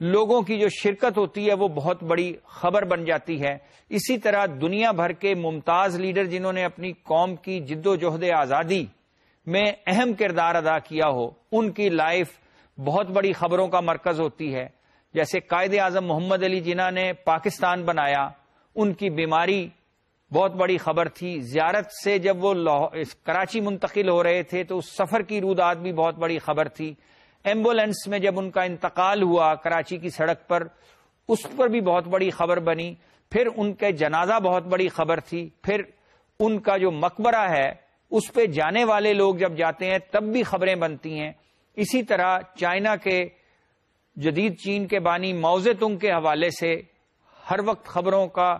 لوگوں کی جو شرکت ہوتی ہے وہ بہت بڑی خبر بن جاتی ہے۔ اسی طرح دنیا بھر کے ممتاز لیڈر جنہوں نے اپنی قوم کی جد و جہد آزادی میں اہم کردار ادا کیا ہو، ان کی لائف بہت بڑی خبروں کا مرکز ہوتی ہے۔ جیسے قائد اعظم محمد علی جنہ نے پاکستان بنایا، ان کی بیماری بہت بڑی خبر تھی۔ زیارت سے جب وہ کراچی منتقل ہو رہے تھے تو اس سفر کی رودات بھی بہت بڑی خبر تھی۔ ایمبولینس میں جب ان کا انتقال ہوا کراچی کی سڑک پر، اس پر بھی بہت بڑی خبر بنی۔ پھر ان کے جنازہ بہت بڑی خبر تھی۔ پھر ان کا جو مقبرہ ہے، اس پہ جانے والے لوگ جب جاتے ہیں، تب بھی خبریں بنتی ہیں۔ اسی طرح چائنا کے جدید چین کے بانی موز تنگ کے حوالے سے ہر وقت خبروں کا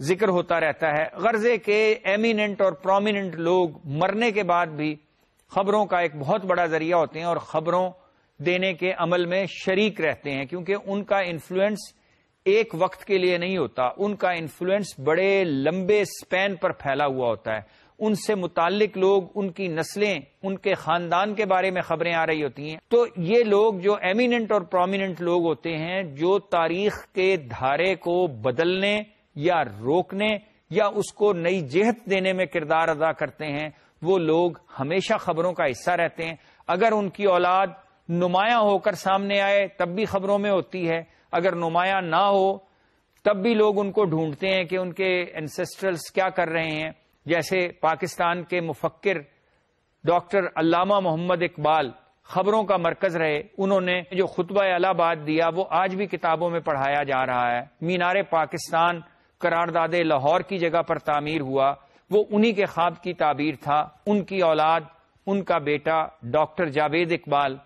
ذکر ہوتا رہتا ہے۔ غرضے کے ایمیننٹ اور پرومیننٹ لوگ مرنے کے بعد بھی خبروں کا ایک بہت بڑا ذریعہ ہوتے ہیں اور خبروں دینے کے عمل میں شریک رہتے ہیں، کیونکہ ان کا انفلوئنس ایک وقت کے لیے نہیں ہوتا۔ ان کا انفلوئنس بڑے لمبے سپین پر پھیلا ہوا ہوتا ہے۔ ان سے متعلق لوگ، ان کی نسلیں، ان کے خاندان کے بارے میں خبریں آ رہی ہوتی ہیں۔ تو یہ لوگ جو ایمیننٹ اور پرومیننٹ لوگ ہوتے ہیں، جو تاریخ کے دھارے کو بدلنے یا روکنے یا اس کو نئی جہت دینے میں کردار ادا کرتے ہیں، وہ لوگ ہمیشہ خبروں کا حصہ رہتے ہیں۔ اگر ان کی اولاد نمایاں ہو کر سامنے آئے، تب بھی خبروں میں ہوتی ہے۔ اگر نمایاں نہ ہو، تب بھی لوگ ان کو ڈھونڈتے ہیں کہ ان کے انسسٹرلس کیا کر رہے ہیں۔ جیسے پاکستان کے مفکر ڈاکٹر علامہ محمد اقبال خبروں کا مرکز رہے، انہوں نے جو خطبہ الہباد دیا، وہ آج بھی کتابوں میں پڑھایا جا رہا ہے۔ مینار پاکستان، قرارداد لاہور کی جگہ پر تعمیر ہوا۔ وہ انہی کے خواب کی تعبیر تھا۔ ان کی اولاد، ان کا بیٹا doctor Javed Iqbal.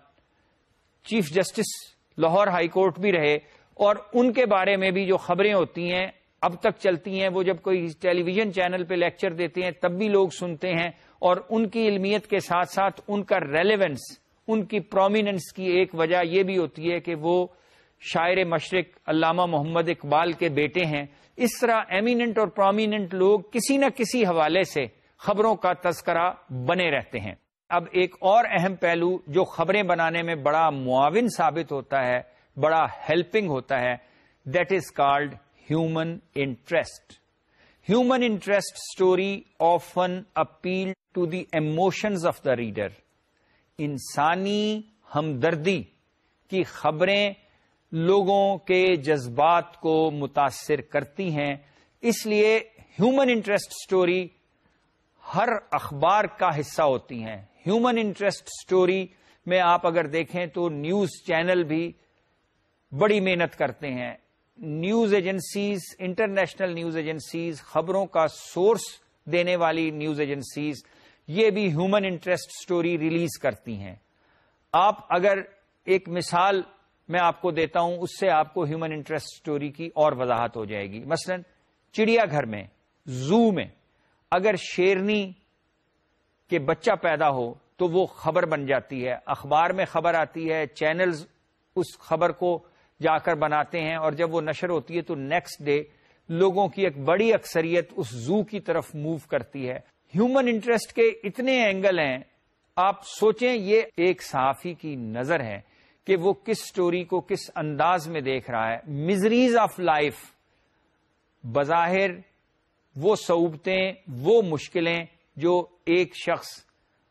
Chief justice Lahore high court بھی رہے اور ان کے بارے میں بھی جو خبریں ہوتی ہیں اب تک چلتی ہیں، وہ جب کوئی ٹیلی ویژن چینل پہ لیکچر دیتے ہیں، تب بھی لوگ سنتے ہیں اور ان کی علمیت کے ساتھ ساتھ ان کا ریلیونس ان کی پرومیننس کی ایک وجہ یہ بھی ہوتی ہے کہ وہ شاعر مشرق علامہ محمد اقبال کے بیٹے ہیں۔ اس طرح ایمیننٹ اور پرومیننٹ لوگ کسی نہ کسی حوالے سے خبروں کا تذکرہ بنے رہتے ہیں۔ اب ایک اور اہم پہلو جو خبریں بنانے میں بڑا معاون ثابت ہوتا ہے، بڑا ہیلپنگ ہوتا ہے that is called human interest human interest story of an appeal to the emotions of the reader انسانی ہمدردی کی خبریں لوگوں کے جذبات کو متاثر کرتی ہیں اس لیے ہیومن انٹرسٹ اسٹوری ہر اخبار کا حصہ ہوتی ہیں ہیومن انٹرسٹ اسٹوری میں آپ اگر دیکھیں تو نیوز چینل بھی بڑی محنت کرتے ہیں news agencies, international news agencies, خبروں کا سورس دینے والی نیوز ایجنسیز، یہ بھی ہیومن انٹرسٹ اسٹوری ریلیز کرتی ہیں۔ آپ اگر ایک مثال میں آپ کو دیتا ہوں، اس سے آپ کو ہیومن انٹرسٹ اسٹوری کی اور وضاحت ہو جائے گی۔ مثلا چڑیا گھر میں، زو میں، اگر شیرنی کے بچہ پیدا ہو تو وہ خبر بن جاتی ہے، اخبار میں خبر آتی ہے، چینلز اس خبر کو جا کر بناتے ہیں اور جب وہ نشر ہوتی ہے تو نیکسٹ ڈے لوگوں کی ایک بڑی اکثریت اس زو کی طرف موو کرتی ہے۔ ہیومن انٹرسٹ کے اتنے اینگل ہیں، آپ سوچیں یہ ایک صحافی کی نظر ہے کہ وہ کس سٹوری کو کس انداز میں دیکھ رہا ہے۔ مزریز آف لائف بظاہر وہ صعوبتیں وہ مشکلیں جو ایک شخص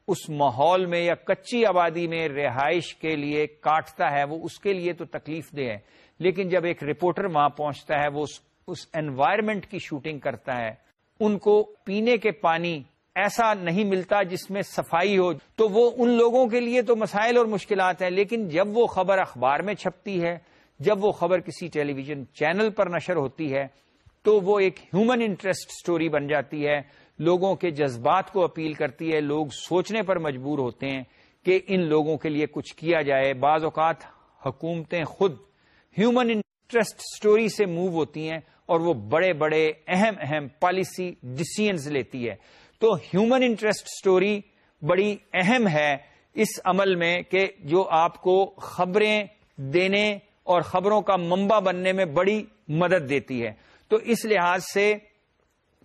اس ماحول میں یا کچی آبادی میں رہائش کے لیے کاٹتا ہے، وہ اس کے لیے تو تکلیف دہ ہے۔ لیکن جب ایک رپورٹر وہاں پہنچتا ہے، وہ اس انوائرمنٹ کی شوٹنگ کرتا ہے۔ ان کو پینے کے پانی ایسا نہیں ملتا جس میں صفائی ہو۔ تو وہ ان لوگوں کے لیے تو مسائل اور مشکلات ہیں، لیکن جب وہ خبر اخبار میں چھپتی ہے، جب وہ خبر کسی ٹیلی ویژن چینل پر نشر ہوتی ہے، تو وہ ایک ہیومن انٹرسٹ سٹوری بن جاتی ہے۔ لوگوں کے جذبات کو اپیل کرتی ہے، لوگ سوچنے پر مجبور ہوتے ہیں کہ ان لوگوں کے لیے کچھ کیا جائے۔ بعض اوقات حکومتیں خود ہیومن انٹرسٹ سٹوری سے موو ہوتی ہیں اور وہ بڑے بڑے اہم اہم پالیسی ڈسیزنز لیتی ہے۔ تو ہیومن انٹرسٹ سٹوری بڑی اہم ہے اس عمل میں کہ جو آپ کو خبریں دینے اور خبروں کا منبع بننے میں بڑی مدد دیتی ہے۔ تو اس لحاظ سے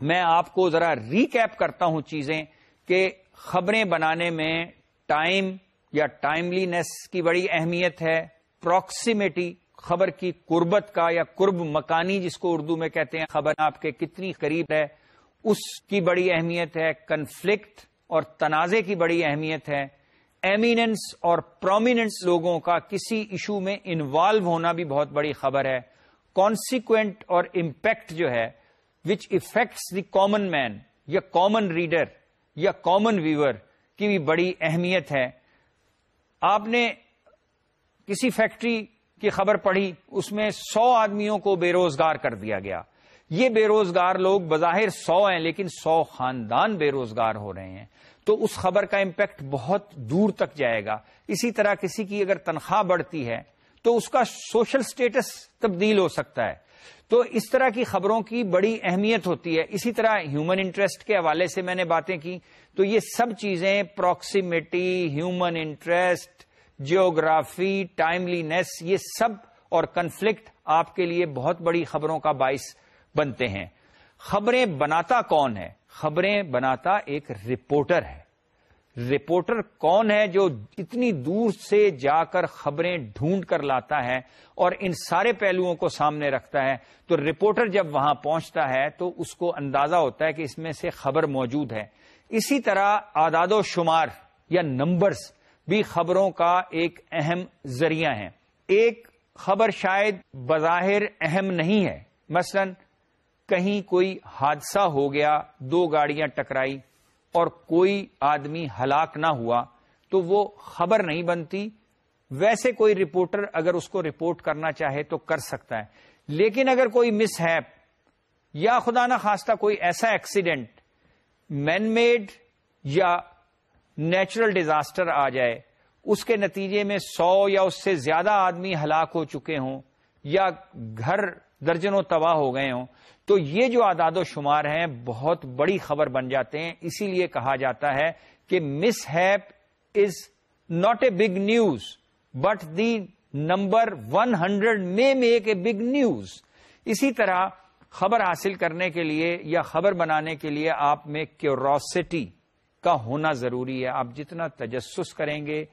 میں آپ کو ذرا ریکیپ کرتا ہوں چیزیں کہ خبریں بنانے میں ٹائم یا ٹائملی نیس کی بڑی اہمیت ہے پروکسیمیٹی خبر کی قربت کا یا قرب مکانی جس کو اردو میں کہتے ہیں، خبر آپ کے کتنی قریب ہے، اس کی بڑی اہمیت ہے کنفلکٹ اور تنازع کی بڑی اہمیت ہے۔ ایمیننس اور پرومیننس لوگوں کا کسی ایشو میں انوالو ہونا بھی بہت بڑی خبر ہے۔ کانسیکوینٹ اور امپیکٹ جو ہے which affects the common man یا کامن ریڈر یا کامن ویور کی بھی بڑی اہمیت ہے۔ آپ نے کسی فیکٹری کی خبر پڑھی، اس میں سو آدمیوں کو بے روزگار کر دیا گیا۔ یہ بے روزگار لوگ بظاہر سو ہیں، لیکن سو خاندان بے روزگار ہو رہے ہیں۔ تو اس خبر کا امپیکٹ بہت دور تک جائے گا۔ اسی طرح کسی کی اگر تنخواہ بڑھتی ہے، تو اس کا سوشل سٹیٹس تبدیل ہو سکتا ہے۔ تو اس طرح کی خبروں کی بڑی اہمیت ہوتی ہے۔ اسی طرح ہیومن انٹرسٹ کے حوالے سے میں نے باتیں کی۔ تو یہ سب چیزیں proximity human interest geography timeliness یہ سب اور کنفلکٹ آپ کے لیے بہت بڑی خبروں کا باعث بنتے ہیں۔ خبریں بناتا کون ہے؟ خبریں بناتا ایک رپورٹر ہے۔ رپورٹر کون ہے جو اتنی دور سے جا کر خبریں ڈھونڈ کر لاتا ہے اور ان سارے پہلوؤں کو سامنے رکھتا ہے؟ تو رپورٹر جب وہاں پہنچتا ہے تو اس کو اندازہ ہوتا ہے کہ اس میں سے خبر موجود ہے۔ اسی طرح آداد و شمار یا نمبرز بھی خبروں کا ایک اہم ذریعہ ہیں۔ ایک خبر شاید بظاہر اہم نہیں ہے۔ مثلا کہیں کوئی حادثہ ہو گیا، دو گاڑیاں ٹکرائی اور کوئی آدمی ہلاک نہ ہوا تو وہ خبر نہیں بنتی۔ ویسے کوئی رپورٹر اگر اس کو رپورٹ کرنا چاہے تو کر سکتا ہے۔ لیکن اگر کوئی مس ہیپ یا خدا نہ خواستہ کوئی ایسا ایکسیڈنٹ مین میڈ یا نیچرل ڈیزاسٹر آ جائے، اس کے نتیجے میں سو یا اس سے زیادہ آدمی ہلاک ہو چکے ہوں یا گھر درجنوں تباہ ہو گئے ہوں تو یہ جو اعداد و شمار ہیں بہت بڑی خبر بن جاتے ہیں۔ اسی لیے کہا جاتا ہے کہ mishap is not a big news but the number one hundred men make a big news اسی طرح خبر حاصل کرنے کے لیے یا خبر بنانے کے لیے آپ میں کیوروسٹی کا ہونا ضروری ہے۔ آپ جتنا تجسس کریں گے،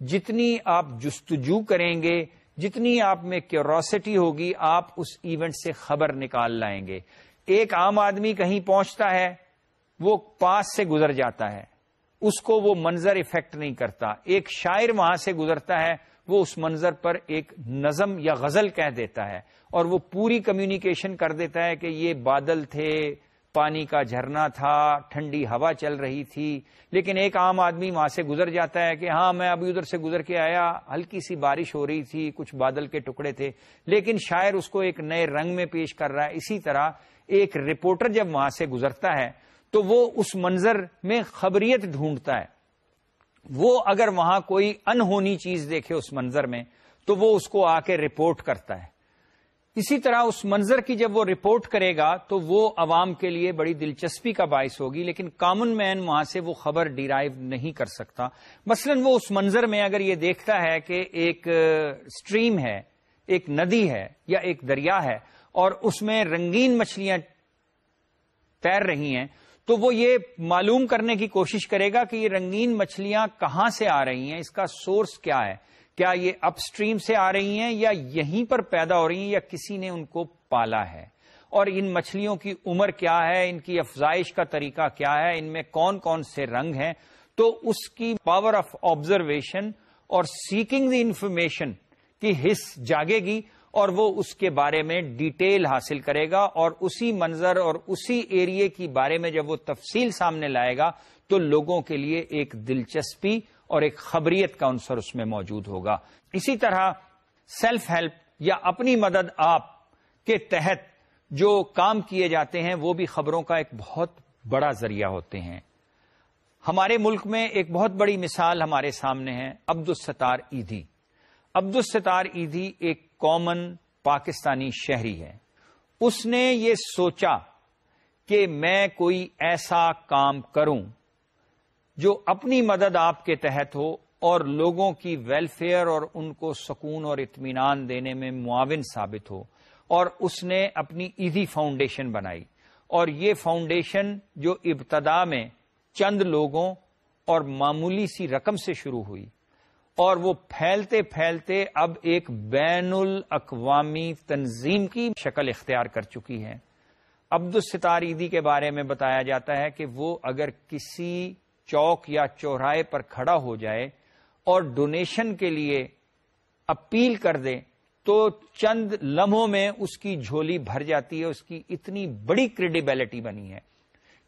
جتنی آپ جستجو کریں گے جتنی آپ میں کیوروسٹی ہوگی، آپ اس ایونٹ سے خبر نکال لائیں گے۔ ایک عام آدمی کہیں پہنچتا ہے، وہ پاس سے گزر جاتا ہے۔ اس کو وہ منظر افیکٹ نہیں کرتا۔ ایک شاعر وہاں سے گزرتا ہے، وہ اس منظر پر ایک نظم یا غزل کہہ دیتا ہے اور وہ پوری کمیونیکیشن کر دیتا ہے کہ یہ بادل تھے پانی کا جھرنا تھا، ٹھنڈی ہوا چل رہی تھی، لیکن ایک عام آدمی وہاں سے گزر جاتا ہے کہ ہاں میں ابھی ادھر سے گزر کے آیا، ہلکی سی بارش ہو رہی تھی، کچھ بادل کے ٹکڑے تھے، لیکن شاعر اس کو ایک نئے رنگ میں پیش کر رہا ہے۔ اسی طرح ایک رپورٹر جب وہاں سے گزرتا ہے، تو وہ اس منظر میں خبریت ڈھونڈتا ہے۔ وہ اگر وہاں کوئی انہونی چیز دیکھے اس منظر میں، تو وہ اس کو آ کے رپورٹ کرتا ہے۔ اسی طرح اس منظر کی جب وہ رپورٹ کرے گا تو وہ عوام کے لیے بڑی دلچسپی کا باعث ہوگی، لیکن کامن مین وہاں سے وہ خبر ڈیرائیو نہیں کر سکتا۔ مثلا وہ اس منظر میں اگر یہ دیکھتا ہے کہ ایک اسٹریم ہے، ایک ندی ہے یا ایک دریا ہے اور اس میں رنگین مچھلیاں تیر رہی ہیں، تو وہ یہ معلوم کرنے کی کوشش کرے گا کہ یہ رنگین مچھلیاں کہاں سے آ رہی ہیں، اس کا سورس کیا ہے۔ کیا یہ اپ اسٹریم سے آ رہی ہیں یا یہیں پر پیدا ہو رہی ہیں یا کسی نے ان کو پالا ہے؟ اور ان مچھلیوں کی عمر کیا ہے؟ ان کی افزائش کا طریقہ کیا ہے؟ ان میں کون کون سے رنگ ہیں؟ تو اس کی پاور آف آبزرویشن اور سیکنگ دی انفارمیشن کی حص جاگے گی اور وہ اس کے بارے میں ڈیٹیل حاصل کرے گا اور اسی منظر اور اسی ایریے کی بارے میں جب وہ تفصیل سامنے لائے گا تو لوگوں کے لیے ایک دلچسپی اور ایک خبریت کا عنصر اس میں موجود ہوگا۔ اسی طرح سیلف ہیلپ یا اپنی مدد آپ کے تحت جو کام کیے جاتے ہیں، وہ بھی خبروں کا ایک بہت بڑا ذریعہ ہوتے ہیں۔ ہمارے ملک میں ایک بہت بڑی مثال ہمارے سامنے ہے، عبد الستار ایدھی۔ عبد الستار ایدھی ایک کامن پاکستانی شہری ہے۔ اس نے یہ سوچا کہ میں کوئی ایسا کام کروں جو اپنی مدد آپ کے تحت ہو اور لوگوں کی ویلفیئر اور ان کو سکون اور اطمینان دینے میں معاون ثابت ہو اور اس نے اپنی ایزی فاؤنڈیشن بنائی اور یہ فاؤنڈیشن جو ابتدا میں چند لوگوں اور معمولی سی رقم سے شروع ہوئی اور وہ پھیلتے پھیلتے اب ایک بین الاقوامی تنظیم کی شکل اختیار کر چکی ہے۔ عبد الستار عیدی کے بارے میں بتایا جاتا ہے کہ وہ اگر کسی چوک یا چوراہے پر کھڑا ہو جائے اور ڈونیشن کے لیے اپیل کر دے تو چند لمحوں میں اس کی جھولی بھر جاتی ہے، اس کی اتنی بڑی کریڈیبلٹی بنی ہے۔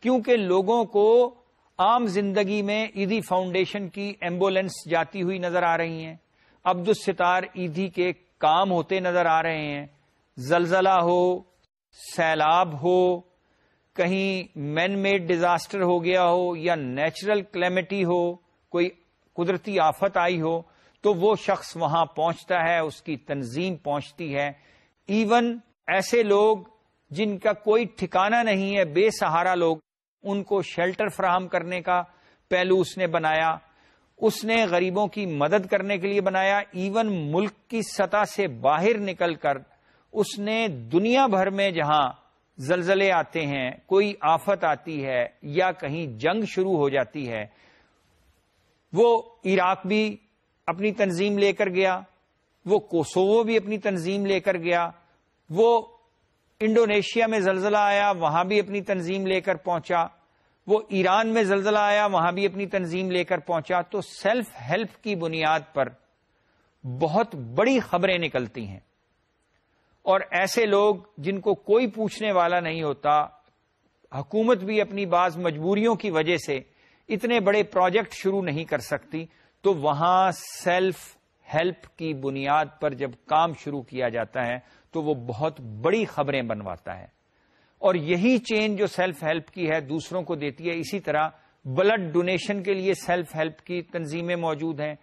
کیونکہ لوگوں کو عام زندگی میں ایدھی فاؤنڈیشن کی ایمبولینس جاتی ہوئی نظر آ رہی ہیں۔ عبد الستار ایدھی کے کام ہوتے نظر آ رہے ہیں۔ زلزلہ ہو، سیلاب ہو کہیں مین میڈ ڈیزاسٹر ہو گیا ہو یا نیچرل کلیمٹی ہو، کوئی قدرتی آفت آئی ہو، تو وہ شخص وہاں پہنچتا ہے، اس کی تنظیم پہنچتی ہے۔ ایون ایسے لوگ جن کا کوئی ٹھکانہ نہیں ہے، بے سہارا لوگ، ان کو شیلٹر فراہم کرنے کا پہلو اس نے بنایا۔ اس نے غریبوں کی مدد کرنے کے لیے بنایا۔ ایون ملک کی سطح سے باہر نکل کر اس نے دنیا بھر میں جہاں زلزلے آتے ہیں، کوئی آفت آتی ہے یا کہیں جنگ شروع ہو جاتی ہے، وہ عراق بھی اپنی تنظیم لے کر گیا، وہ کوسوو بھی اپنی تنظیم لے کر گیا، وہ انڈونیشیا میں زلزلہ آیا، وہاں بھی اپنی تنظیم لے کر پہنچا، وہ ایران میں زلزلہ آیا، وہاں بھی اپنی تنظیم لے کر پہنچا، تو سیلف ہیلپ کی بنیاد پر بہت بڑی خبریں نکلتی ہیں۔ اور ایسے لوگ جن کو کوئی پوچھنے والا نہیں ہوتا، حکومت بھی اپنی بعض مجبوریوں کی وجہ سے اتنے بڑے پروجیکٹ شروع نہیں کر سکتی، تو وہاں سیلف ہیلپ کی بنیاد پر جب کام شروع کیا جاتا ہے، تو وہ بہت بڑی خبریں بنواتا ہے۔ اور یہی چین جو سیلف ہیلپ کی ہے، دوسروں کو دیتی ہے، اسی طرح بلڈ ڈونیشن کے لیے سیلف ہیلپ کی تنظیمیں موجود ہیں۔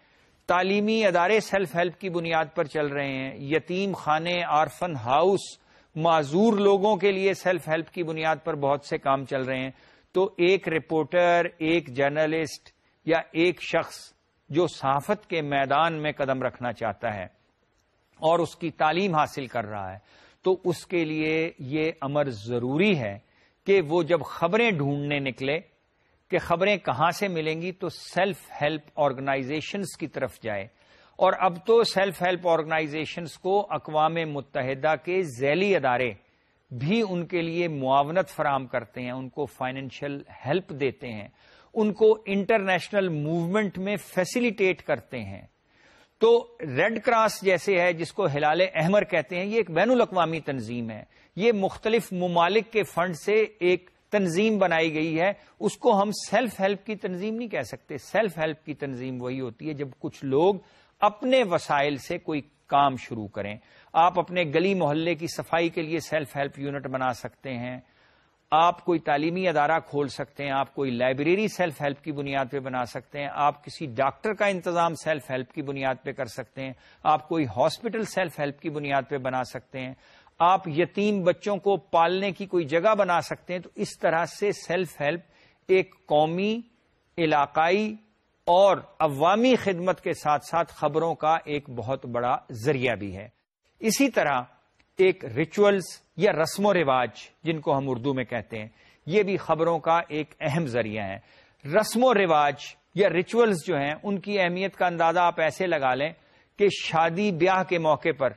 تعلیمی ادارے سیلف ہیلپ کی بنیاد پر چل رہے ہیں۔ یتیم خانے، آرفن ہاؤس، معذور لوگوں کے لیے سیلف ہیلپ کی بنیاد پر بہت سے کام چل رہے ہیں۔ تو ایک رپورٹر، ایک جرنلسٹ یا ایک شخص جو صحافت کے میدان میں قدم رکھنا چاہتا ہے اور اس کی تعلیم حاصل کر رہا ہے، تو اس کے لیے یہ امر ضروری ہے کہ وہ جب خبریں ڈھونڈنے نکلے کہ خبریں کہاں سے ملیں گی تو سیلف ہیلپ آرگنائزیشنس کی طرف جائے اور اب تو سیلف ہیلپ آرگنائزیشنس کو اقوام متحدہ کے ذیلی ادارے بھی ان کے لیے معاونت فراہم کرتے ہیں، ان کو فائنینشیل ہیلپ دیتے ہیں، ان کو انٹرنیشنل موومنٹ میں فیسیلیٹیٹ کرتے ہیں۔ تو ریڈ کراس جیسے ہے، جس کو ہلال احمر کہتے ہیں، یہ ایک بین الاقوامی تنظیم ہے۔ یہ مختلف ممالک کے فنڈ سے ایک تنظیم بنائی گئی ہے، اس کو ہم سیلف ہیلپ کی تنظیم نہیں کہہ سکتے۔ سیلف ہیلپ کی تنظیم وہی ہوتی ہے جب کچھ لوگ اپنے وسائل سے کوئی کام شروع کریں۔ آپ اپنے گلی محلے کی صفائی کے لیے سیلف ہیلپ یونٹ بنا سکتے ہیں۔ آپ کوئی تعلیمی ادارہ کھول سکتے ہیں، آپ کوئی لائبریری سیلف ہیلپ کی بنیاد پہ بنا سکتے ہیں۔ آپ کسی ڈاکٹر کا انتظام سیلف ہیلپ کی بنیاد پہ کر سکتے ہیں۔ آپ کوئی ہاسپٹل سیلف ہیلپ کی بنیاد پہ بنا سکتے ہیں۔ آپ یتیم بچوں کو پالنے کی کوئی جگہ بنا سکتے ہیں تو اس طرح سے سیلف ہیلپ ایک قومی، علاقائی اور عوامی خدمت کے ساتھ ساتھ خبروں کا ایک بہت بڑا ذریعہ بھی ہے۔ اسی طرح ایک ریچولز یا رسم و رواج جن کو ہم اردو میں کہتے ہیں، یہ بھی خبروں کا ایک اہم ذریعہ ہے۔ رسم و رواج یا ریچولز جو ہیں، ان کی اہمیت کا اندازہ آپ ایسے لگا لیں کہ شادی بیاہ کے موقع پر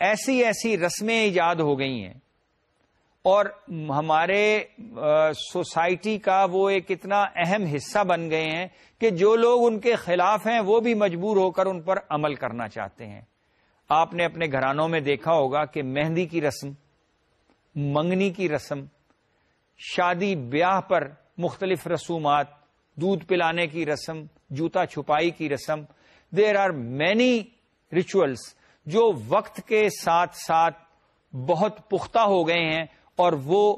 ایسی ایسی رسمیں ایجاد ہو گئی ہیں۔ اور ہمارے سوسائٹی کا وہ ایک اتنا اہم حصہ بن گئے ہیں کہ جو لوگ ان کے خلاف ہیں وہ بھی مجبور ہو کر ان پر عمل کرنا چاہتے ہیں۔ آپ نے اپنے گھرانوں میں دیکھا ہوگا کہ مہندی کی رسم، منگنی کی رسم، شادی بیاہ پر مختلف رسومات، دودھ پلانے کی رسم، جوتا چھپائی کی رسم دیر آر مینی ریچولس جو وقت کے ساتھ ساتھ بہت پختہ ہو گئے ہیں اور وہ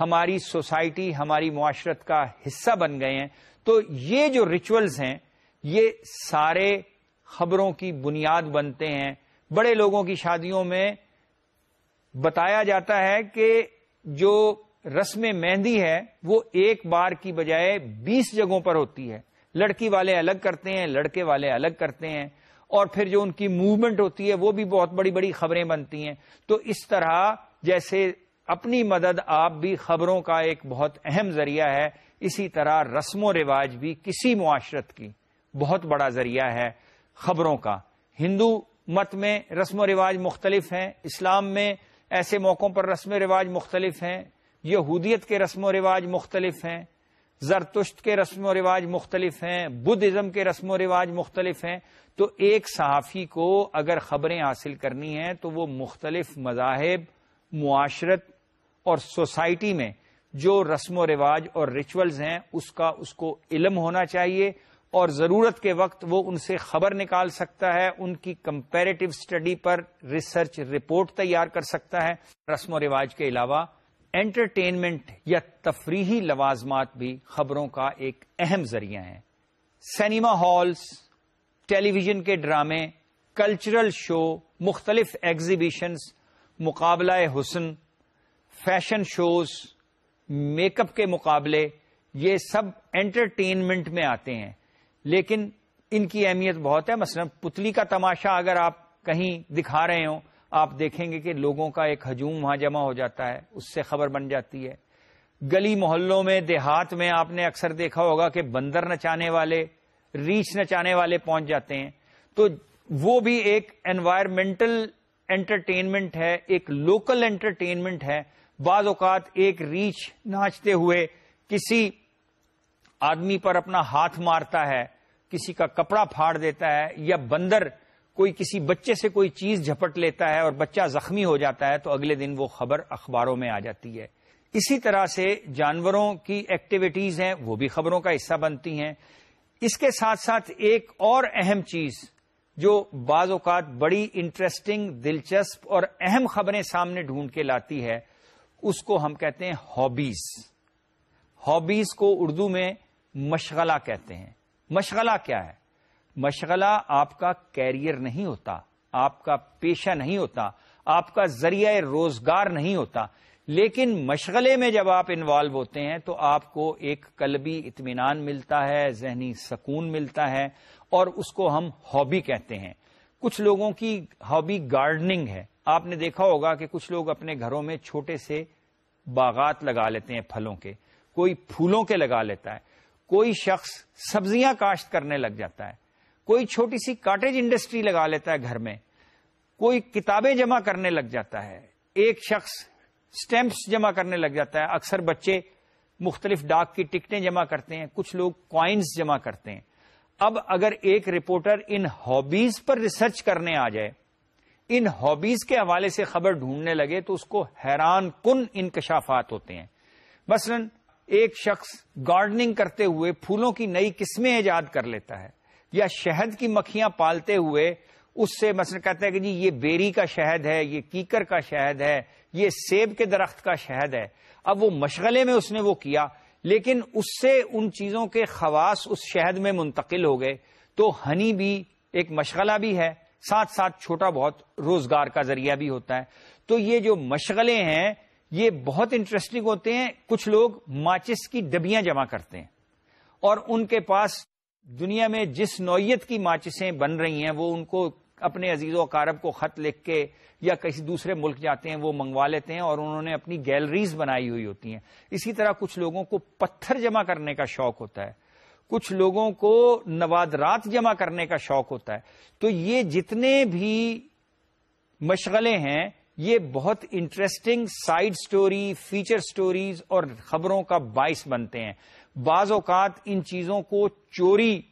ہماری سوسائٹی، ہماری معاشرت کا حصہ بن گئے ہیں۔ تو یہ جو ریچولس ہیں، یہ سارے خبروں کی بنیاد بنتے ہیں۔ بڑے لوگوں کی شادیوں میں بتایا جاتا ہے کہ جو رسم مہندی ہے، وہ ایک بار کی بجائے بیس جگہوں پر ہوتی ہے۔ لڑکی والے الگ کرتے ہیں، لڑکے والے الگ کرتے ہیں۔ اور پھر جو ان کی موومنٹ ہوتی ہے وہ بھی بہت بڑی بڑی خبریں بنتی ہیں۔ تو اس طرح جیسے اپنی مدد آپ بھی خبروں کا ایک بہت اہم ذریعہ ہے، اسی طرح رسم و رواج بھی کسی معاشرت کی بہت بڑا ذریعہ ہے خبروں کا۔ ہندو مت میں رسم و رواج مختلف ہیں، اسلام میں ایسے موقعوں پر رسم و رواج مختلف ہیں، یہودیت کے رسم و رواج مختلف ہیں۔ زرتشت کے رسم و رواج مختلف ہیں بدھ ازم کے رسم و رواج مختلف ہیں۔ تو ایک صحافی کو اگر خبریں حاصل کرنی ہیں تو وہ مختلف مذاہب، معاشرت اور سوسائٹی میں جو رسم و رواج اور ریچولز ہیں، اس کا، اس کو علم ہونا چاہیے اور ضرورت کے وقت وہ ان سے خبر نکال سکتا ہے، ان کی کمپیریٹو اسٹڈی پر ریسرچ رپورٹ تیار کر سکتا ہے۔ رسم و رواج کے علاوہ انٹرٹینمنٹ یا تفریحی لوازمات بھی خبروں کا ایک اہم ذریعہ ہیں۔ سینیما ہالس ٹیلی ویژن کے ڈرامے، کلچرل شو، مختلف ایگزیبیشنس مقابلہ حسن فیشن شوز میک اپ کے مقابلے، یہ سب انٹرٹینمنٹ میں آتے ہیں۔ لیکن ان کی اہمیت بہت ہے۔ مثلا پتلی کا تماشا اگر آپ کہیں دکھا رہے ہوں آپ دیکھیں گے کہ لوگوں کا ایک ہجوم وہاں جمع ہو جاتا ہے، اس سے خبر بن جاتی ہے۔ گلی محلوں میں، دیہات میں آپ نے اکثر دیکھا ہوگا کہ بندر نچانے والے، ریچھ نچانے والے پہنچ جاتے ہیں۔ تو وہ بھی ایک انوائرمنٹل انٹرٹینمنٹ ہے، ایک لوکل انٹرٹینمنٹ ہے۔ بعض اوقات ایک ریچھ ناچتے ہوئے کسی آدمی پر اپنا ہاتھ مارتا ہے، کسی کا کپڑا پھاڑ دیتا ہے یا بندر کوئی کسی بچے سے کوئی چیز جھپٹ لیتا ہے اور بچہ زخمی ہو جاتا ہے تو اگلے دن وہ خبر اخباروں میں آ جاتی ہے۔ اسی طرح سے جانوروں کی ایکٹیویٹیز ہیں، وہ بھی خبروں کا حصہ بنتی ہیں۔ اس کے ساتھ ساتھ ایک اور اہم چیز جو بعض اوقات بڑی انٹرسٹنگ دلچسپ اور اہم خبریں سامنے ڈھونڈ کے لاتی ہے، اس کو ہم کہتے ہیں ہابیز ہابیز کو اردو میں مشغلہ کہتے ہیں۔ مشغلہ کیا ہے؟ مشغلہ آپ کا کیریئر نہیں ہوتا، آپ کا پیشہ نہیں ہوتا، آپ کا ذریعہ روزگار نہیں ہوتا۔ لیکن مشغلے میں جب آپ انوالو ہوتے ہیں تو آپ کو ایک قلبی اطمینان ملتا ہے، ذہنی سکون ملتا ہے اور اس کو ہم ہابی کہتے ہیں۔ کچھ لوگوں کی ہابی گارڈننگ ہے۔ آپ نے دیکھا ہوگا کہ کچھ لوگ اپنے گھروں میں چھوٹے سے باغات لگا لیتے ہیں پھلوں کے، کوئی پھولوں کے لگا لیتا ہے، کوئی شخص سبزیاں کاشت کرنے لگ جاتا ہے۔ کوئی چھوٹی سی کاٹیج انڈسٹری لگا لیتا ہے گھر میں، کوئی کتابیں جمع کرنے لگ جاتا ہے، ایک شخص سٹیمپس جمع کرنے لگ جاتا ہے، اکثر بچے مختلف ڈاک کی ٹکٹیں جمع کرتے ہیں، کچھ لوگ کوائنس جمع کرتے ہیں۔ اب اگر ایک رپورٹر ان ہابیز پر ریسرچ کرنے آ جائے، ان ہابیز کے حوالے سے خبر ڈھونڈنے لگے تو اس کو حیران کن انکشافات ہوتے ہیں۔ مثلا ایک شخص گارڈننگ کرتے ہوئے پھولوں کی نئی قسمیں ایجاد کر لیتا ہے۔ یا شہد کی مکھیاں پالتے ہوئے اس سے مثلا کہتا ہے کہ جی یہ بیری کا شہد ہے، یہ کیکر کا شہد ہے، یہ سیب کے درخت کا شہد ہے۔ اب وہ مشغلے میں اس نے وہ کیا، لیکن اس سے ان چیزوں کے خواص اس شہد میں منتقل ہو گئے۔ تو ہنی بھی ایک مشغلہ بھی ہے، ساتھ ساتھ چھوٹا بہت روزگار کا ذریعہ بھی ہوتا ہے۔ تو یہ جو مشغلے ہیں، یہ بہت انٹرسٹنگ ہوتے ہیں۔ کچھ لوگ ماچس کی ڈبیاں جمع کرتے ہیں اور ان کے پاس دنیا میں جس نوعیت کی ماچسیں بن رہی ہیں، وہ ان کو اپنے عزیز و اقارب کو خط لکھ کے یا کسی دوسرے ملک جاتے ہیں، وہ منگوا لیتے ہیں اور انہوں نے اپنی گیلریز بنائی ہوئی ہوتی ہیں۔ اسی طرح کچھ لوگوں کو پتھر جمع کرنے کا شوق ہوتا ہے۔ کچھ لوگوں کو نوادرات جمع کرنے کا شوق ہوتا ہے۔ تو یہ جتنے بھی مشغلے ہیں، یہ بہت interesting side story feature stories اور خبروں کا باعث بنتے ہیں۔ بعض اوقات ان چیزوں کو چوری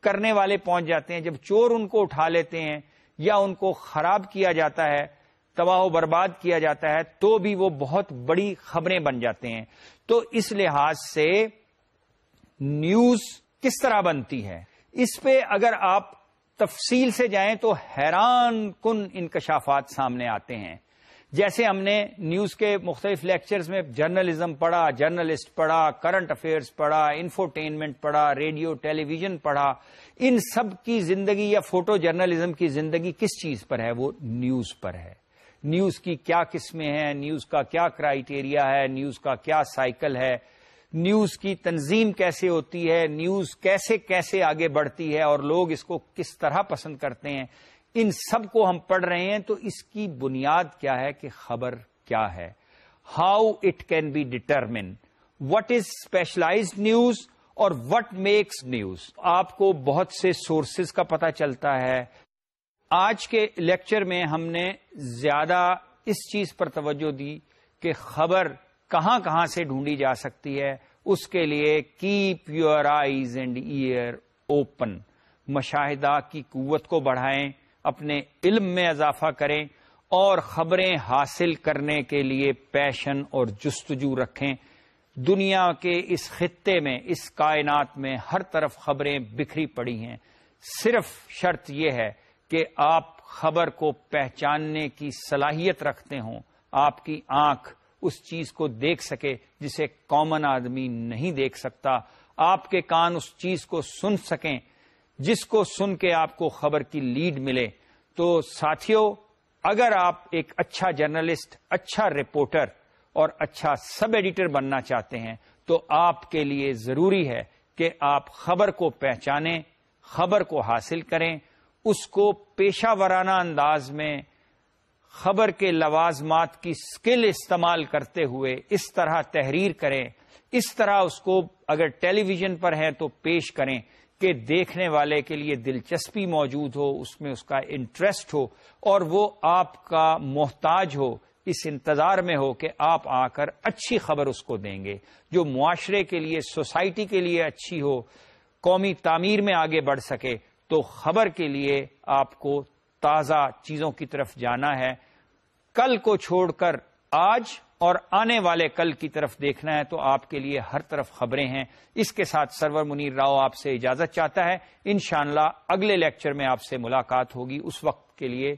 کرنے والے پہنچ جاتے ہیں، جب چور ان کو اٹھا لیتے ہیں یا ان کو خراب کیا جاتا ہے، تباہ و برباد کیا جاتا ہے، تو بھی وہ بہت بڑی خبریں بن جاتے ہیں۔ تو اس لحاظ سے نیوز کس طرح بنتی ہے؟ اس پہ اگر آپ تفصیل سے جائیں تو حیران کن انکشافات سامنے آتے ہیں۔ جیسے ہم نے نیوز کے مختلف لیکچرز میں جرنلزم پڑھا، جرنلسٹ پڑھا، کرنٹ افیئرز پڑھا، انفوٹینمنٹ پڑھا، ریڈیو ٹیلی ویژن پڑھا، ان سب کی زندگی یا فوٹو جرنلزم کی زندگی کس چیز پر ہے؟ وہ نیوز پر ہے۔ نیوز کی کیا قسمیں ہیں؟ نیوز کا کیا کرائیٹیریا ہے؟ نیوز کا کیا سائیکل ہے؟ نیوز کی تنظیم کیسے ہوتی ہے؟ نیوز کیسے کیسے آگے بڑھتی ہے اور لوگ اس کو کس طرح پسند کرتے ہیں؟ ان سب کو ہم پڑھ رہے ہیں تو اس کی بنیاد کیا ہے کہ خبر کیا ہے؟ How it can be determine what is specialized news اور وٹ میکس نیوز آپ کو بہت سے سورسز کا پتا چلتا ہے۔ آج کے لیکچر میں ہم نے زیادہ اس چیز پر توجہ دی کہ خبر کہاں کہاں سے ڈھونڈی جا سکتی ہے۔ اس کے لیے keep your eyes and ear open مشاہدہ کی قوت کو بڑھائیں۔ اپنے علم میں اضافہ کریں اور خبریں حاصل کرنے کے لیے پیشن اور جستجو رکھیں۔ دنیا کے اس خطے میں، اس کائنات میں ہر طرف خبریں بکھری پڑی ہیں۔ صرف شرط یہ ہے کہ آپ خبر کو پہچاننے کی صلاحیت رکھتے ہوں۔ آپ کی آنکھ اس چیز کو دیکھ سکے جسے کامن آدمی نہیں دیکھ سکتا۔ آپ کے کان اس چیز کو سن سکیں۔ جس کو سن کے آپ کو خبر کی لیڈ ملے تو ساتھیوں اگر آپ ایک اچھا جرنلسٹ اچھا رپورٹر اور اچھا سب ایڈیٹر بننا چاہتے ہیں تو آپ کے لیے ضروری ہے کہ آپ خبر کو پہچانیں، خبر کو حاصل کریں، اس کو پیشہ ورانہ انداز میں خبر کے لوازمات کی سکل استعمال کرتے ہوئے اس طرح تحریر کریں۔ اس طرح اس کو اگر ٹیلی ویژن پر ہے تو پیش کریں۔ کہ دیکھنے والے کے لیے دلچسپی موجود ہو، اس میں اس کا انٹرسٹ ہو، اور وہ آپ کا محتاج ہو، اس انتظار میں ہو کہ آپ آ کر اچھی خبر اس کو دیں گے، جو معاشرے کے لیے، سوسائٹی کے لیے اچھی ہو، قومی تعمیر میں آگے بڑھ سکے، تو خبر کے لیے آپ کو تازہ چیزوں کی طرف جانا ہے۔ کل کو چھوڑ کر آج اور آنے والے کل کی طرف دیکھنا ہے تو آپ کے لیے ہر طرف خبریں ہیں۔ اس کے ساتھ سرور منیر راؤ آپ سے اجازت چاہتا ہے۔ انشاءاللہ اگلے لیکچر میں آپ سے ملاقات ہوگی۔ اس وقت کے لیے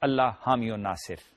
اللہ حامی و ناصر۔